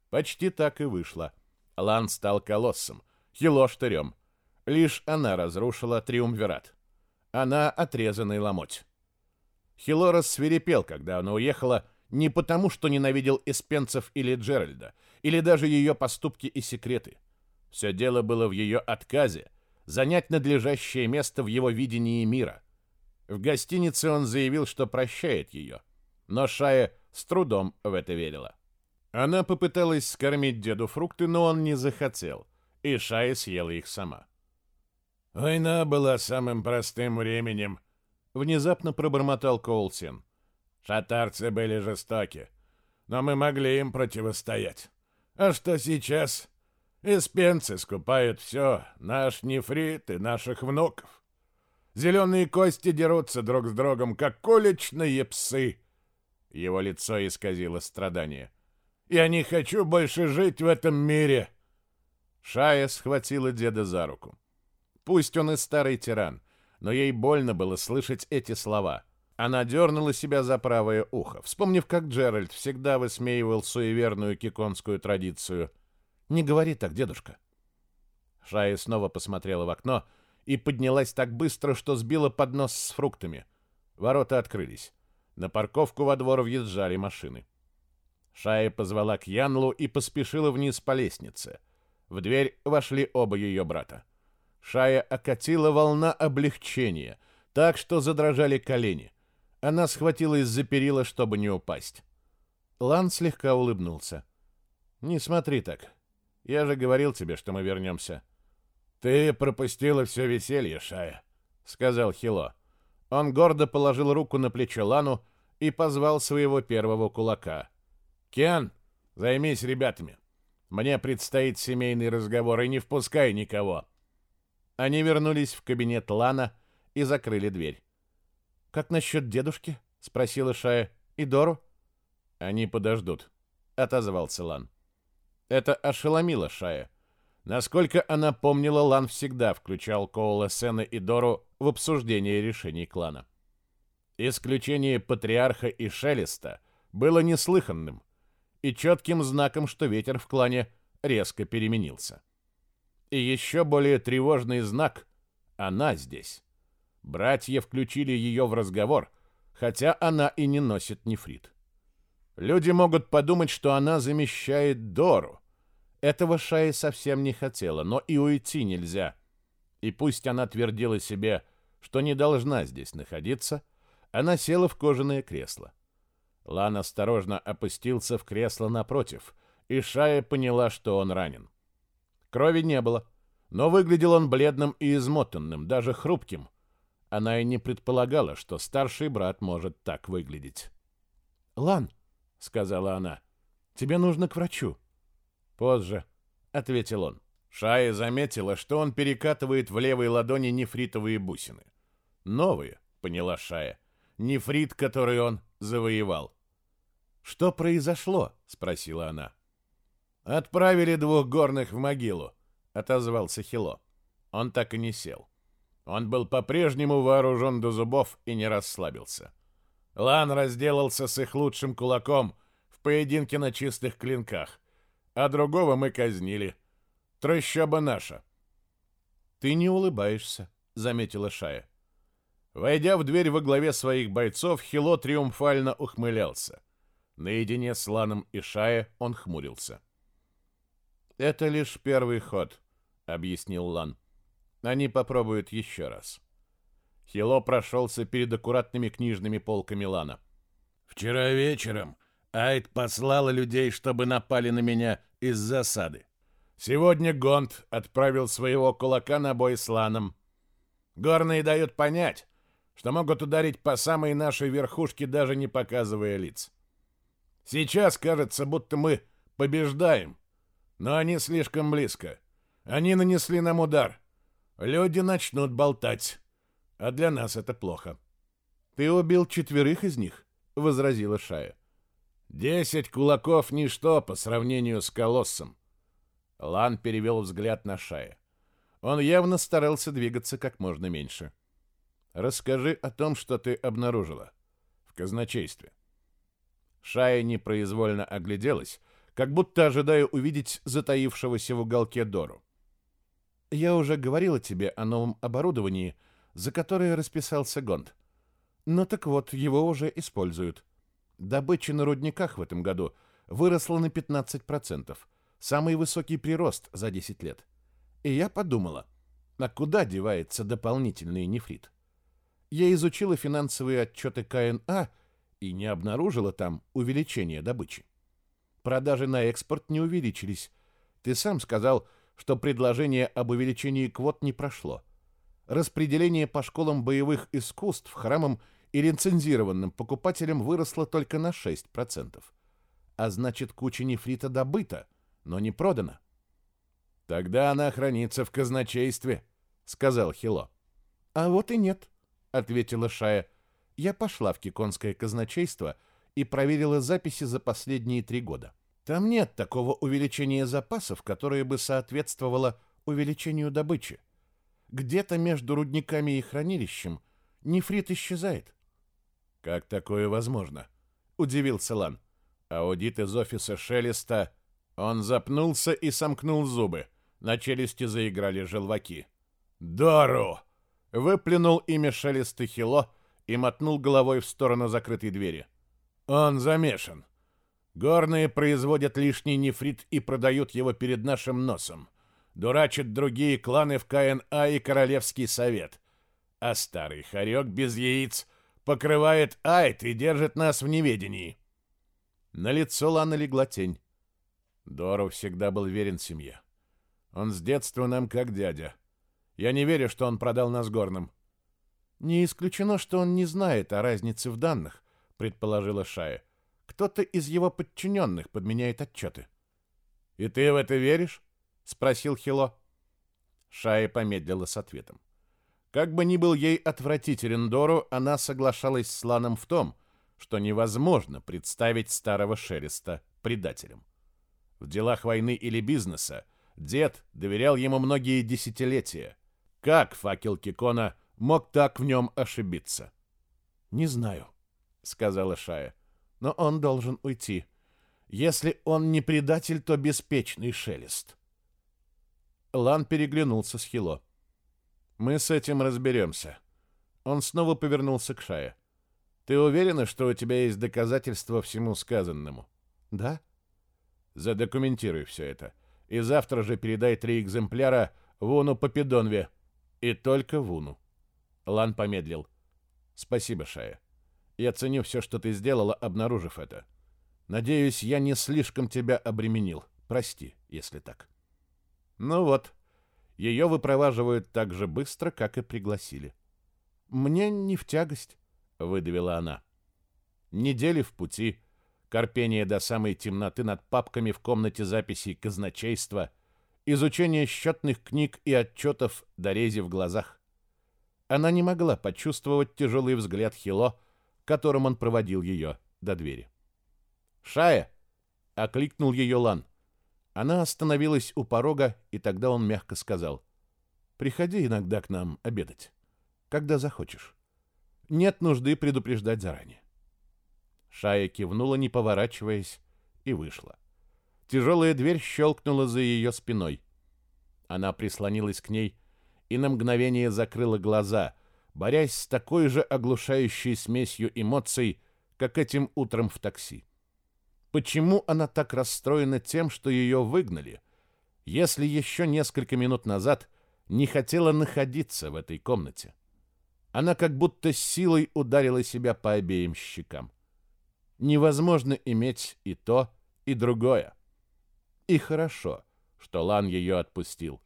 Почти так и вышло. Лан стал колоссом, Хило штырем. Лишь она разрушила триумвират. Она отрезанный ломоть. Хило рассверепел, когда она уехала, не потому, что ненавидел эспенцев или Джеральда, или даже ее поступки и секреты. Все дело было в ее отказе занять надлежащее место в его видении мира. В гостинице он заявил, что прощает ее, но Шая с трудом в это верила. Она попыталась скормить деду фрукты, но он не захотел, и Шая съела их сама. «Война была самым простым временем», — внезапно пробормотал Коулсин. «Шатарцы были жестоки, но мы могли им противостоять. А что сейчас? Испенцы скупают все, наш нефрит и наших внуков. Зеленые кости дерутся друг с другом, как уличные псы. Его лицо исказило страдание. Я не хочу больше жить в этом мире. Шая схватила деда за руку. Пусть он и старый тиран, но ей больно было слышать эти слова. Она дернула себя за правое ухо, вспомнив, как Джеральд всегда высмеивал суеверную киконскую традицию. «Не говори так, дедушка». Шая снова посмотрела в окно, и поднялась так быстро, что сбила поднос с фруктами. Ворота открылись. На парковку во двор въезжали машины. Шая позвала к Янлу и поспешила вниз по лестнице. В дверь вошли оба ее брата. Шая окатила волна облегчения, так что задрожали колени. Она схватилась за перила, чтобы не упасть. Лан слегка улыбнулся. «Не смотри так. Я же говорил тебе, что мы вернемся». «Ты пропустила все веселье, Шая», — сказал Хило. Он гордо положил руку на плечо Лану и позвал своего первого кулака. «Кен, займись ребятами. Мне предстоит семейный разговор, и не впускай никого». Они вернулись в кабинет Лана и закрыли дверь. «Как насчет дедушки?» — спросила Шая. «И Дору?» «Они подождут», — отозвался Лан. Это ошеломило Шая. Насколько она помнила, Лан всегда включал Коула Сена и Дору в обсуждение решений клана. Исключение Патриарха и Шелеста было неслыханным и четким знаком, что ветер в клане резко переменился. И еще более тревожный знак — она здесь. Братья включили ее в разговор, хотя она и не носит нефрит. Люди могут подумать, что она замещает Дору, этого Шая совсем не хотела, но и уйти нельзя. И пусть она твердила себе, что не должна здесь находиться, она села в кожаное кресло. Лан осторожно опустился в кресло напротив, и Шая поняла, что он ранен. Крови не было, но выглядел он бледным и измотанным, даже хрупким. Она и не предполагала, что старший брат может так выглядеть. «Лан», — сказала она, — «тебе нужно к врачу». «Позже», — ответил он. Шая заметила, что он перекатывает в левой ладони нефритовые бусины. «Новые», — поняла Шая. «Нефрит, который он завоевал». «Что произошло?» — спросила она. «Отправили двух горных в могилу», — отозвался Хило. Он так и не сел. Он был по-прежнему вооружен до зубов и не расслабился. Лан разделался с их лучшим кулаком в поединке на чистых клинках, а другого мы казнили. Трощоба наша. «Ты не улыбаешься», — заметила Шая. Войдя в дверь во главе своих бойцов, Хило триумфально ухмылялся. Наедине с Ланом и Шая он хмурился. «Это лишь первый ход», — объяснил Лан. «Они попробуют еще раз». Хило прошелся перед аккуратными книжными полками Лана. «Вчера вечером Айд послала людей, чтобы напали на меня из засады. Сегодня Гонт отправил своего кулака на бой с Ланом. Горные дают понять, что могут ударить по самой нашей верхушке, даже не показывая лиц. Сейчас кажется, будто мы побеждаем, но они слишком близко. Они нанесли нам удар. Люди начнут болтать, а для нас это плохо. «Ты убил четверых из них?» — возразила Шая. «Десять кулаков — ничто по сравнению с колоссом». Лан перевел взгляд на Шая. Он явно старался двигаться как можно меньше. — Расскажи о том, что ты обнаружила в казначействе. Шая непроизвольно огляделась, как будто ожидая увидеть затаившегося в уголке Дору. Я уже говорила тебе о новом оборудовании, за которое расписался Гонд. Ну так вот, его уже используют. Добыча на рудниках в этом году выросла на 15%, самый высокий прирост за 10 лет. И я подумала, а куда девается дополнительный нефрит? Я изучила финансовые отчеты КНА и не обнаружила там увеличения добычи. Продажи на экспорт не увеличились. Ты сам сказал, что предложение об увеличении квот не прошло. Распределение по школам боевых искусств, храмам и лицензированным покупателям выросло только на 6%. А значит, куча нефрита добыта, но не продана. «Тогда она хранится в казначействе», — сказал Хило. «А вот и нет», ответила Шая. Я пошла в Киконское казначейство и проверила записи за последние три года. Там нет такого увеличения запасов, которое бы соответствовало увеличению добычи. Где-то между рудниками и хранилищем нефрит исчезает. Как такое возможно? Удивился Лан. Аудит из офиса Шелеста. Он запнулся и сомкнул зубы. На челюсти заиграли желваки. «Дору!» выплюнул имя Шелеста Хило и мотнул головой в сторону закрытой двери. «Он замешан. Горные производят лишний нефрит и продают его перед нашим носом. Дурачат другие кланы в КНА и Королевский совет. А старый хорек без яиц покрывает Айт и держит нас в неведении». На лицо Лана легла тень. Дору всегда был верен семье. Он с детства нам как дядя. Я не верю, что он продал нас горным. Не исключено, что он не знает о разнице в данных, предположила Шая. Кто-то из его подчиненных подменяет отчеты. И ты в это веришь? Спросил Хило. Шая помедлила с ответом. Как бы ни был ей отвратителен Дору, она соглашалась с Ланом в том, что невозможно представить старого Шереста предателем. В делах войны или бизнеса дед доверял ему многие десятилетия, как факел Кикона мог так в нем ошибиться? «Не знаю», — сказала Шая, — «но он должен уйти. Если он не предатель, то беспечный шелест». Лан переглянулся с Хило. «Мы с этим разберемся». Он снова повернулся к Шае. «Ты уверена, что у тебя есть доказательства всему сказанному?» «Да». «Задокументируй все это. И завтра же передай три экземпляра Вону Попидонве, и только Вуну. Лан помедлил. Спасибо, Шая. Я ценю все, что ты сделала, обнаружив это. Надеюсь, я не слишком тебя обременил. Прости, если так. Ну вот, ее выпроваживают так же быстро, как и пригласили. Мне не в тягость, выдавила она. Недели в пути, корпение до самой темноты над папками в комнате записей казначейства — изучение счетных книг и отчетов до рези в глазах. Она не могла почувствовать тяжелый взгляд Хило, которым он проводил ее до двери. «Шая!» — окликнул ее Лан. Она остановилась у порога, и тогда он мягко сказал, «Приходи иногда к нам обедать». когда захочешь. Нет нужды предупреждать заранее. Шая кивнула, не поворачиваясь, и вышла. Тяжелая дверь щелкнула за ее спиной. Она прислонилась к ней и на мгновение закрыла глаза, борясь с такой же оглушающей смесью эмоций, как этим утром в такси. Почему она так расстроена тем, что ее выгнали, если еще несколько минут назад не хотела находиться в этой комнате? Она как будто силой ударила себя по обеим щекам. Невозможно иметь и то, и другое. И хорошо, что Лан ее отпустил.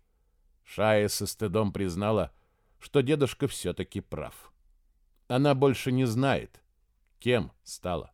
Шая со стыдом признала, что дедушка все-таки прав. Она больше не знает, кем стала.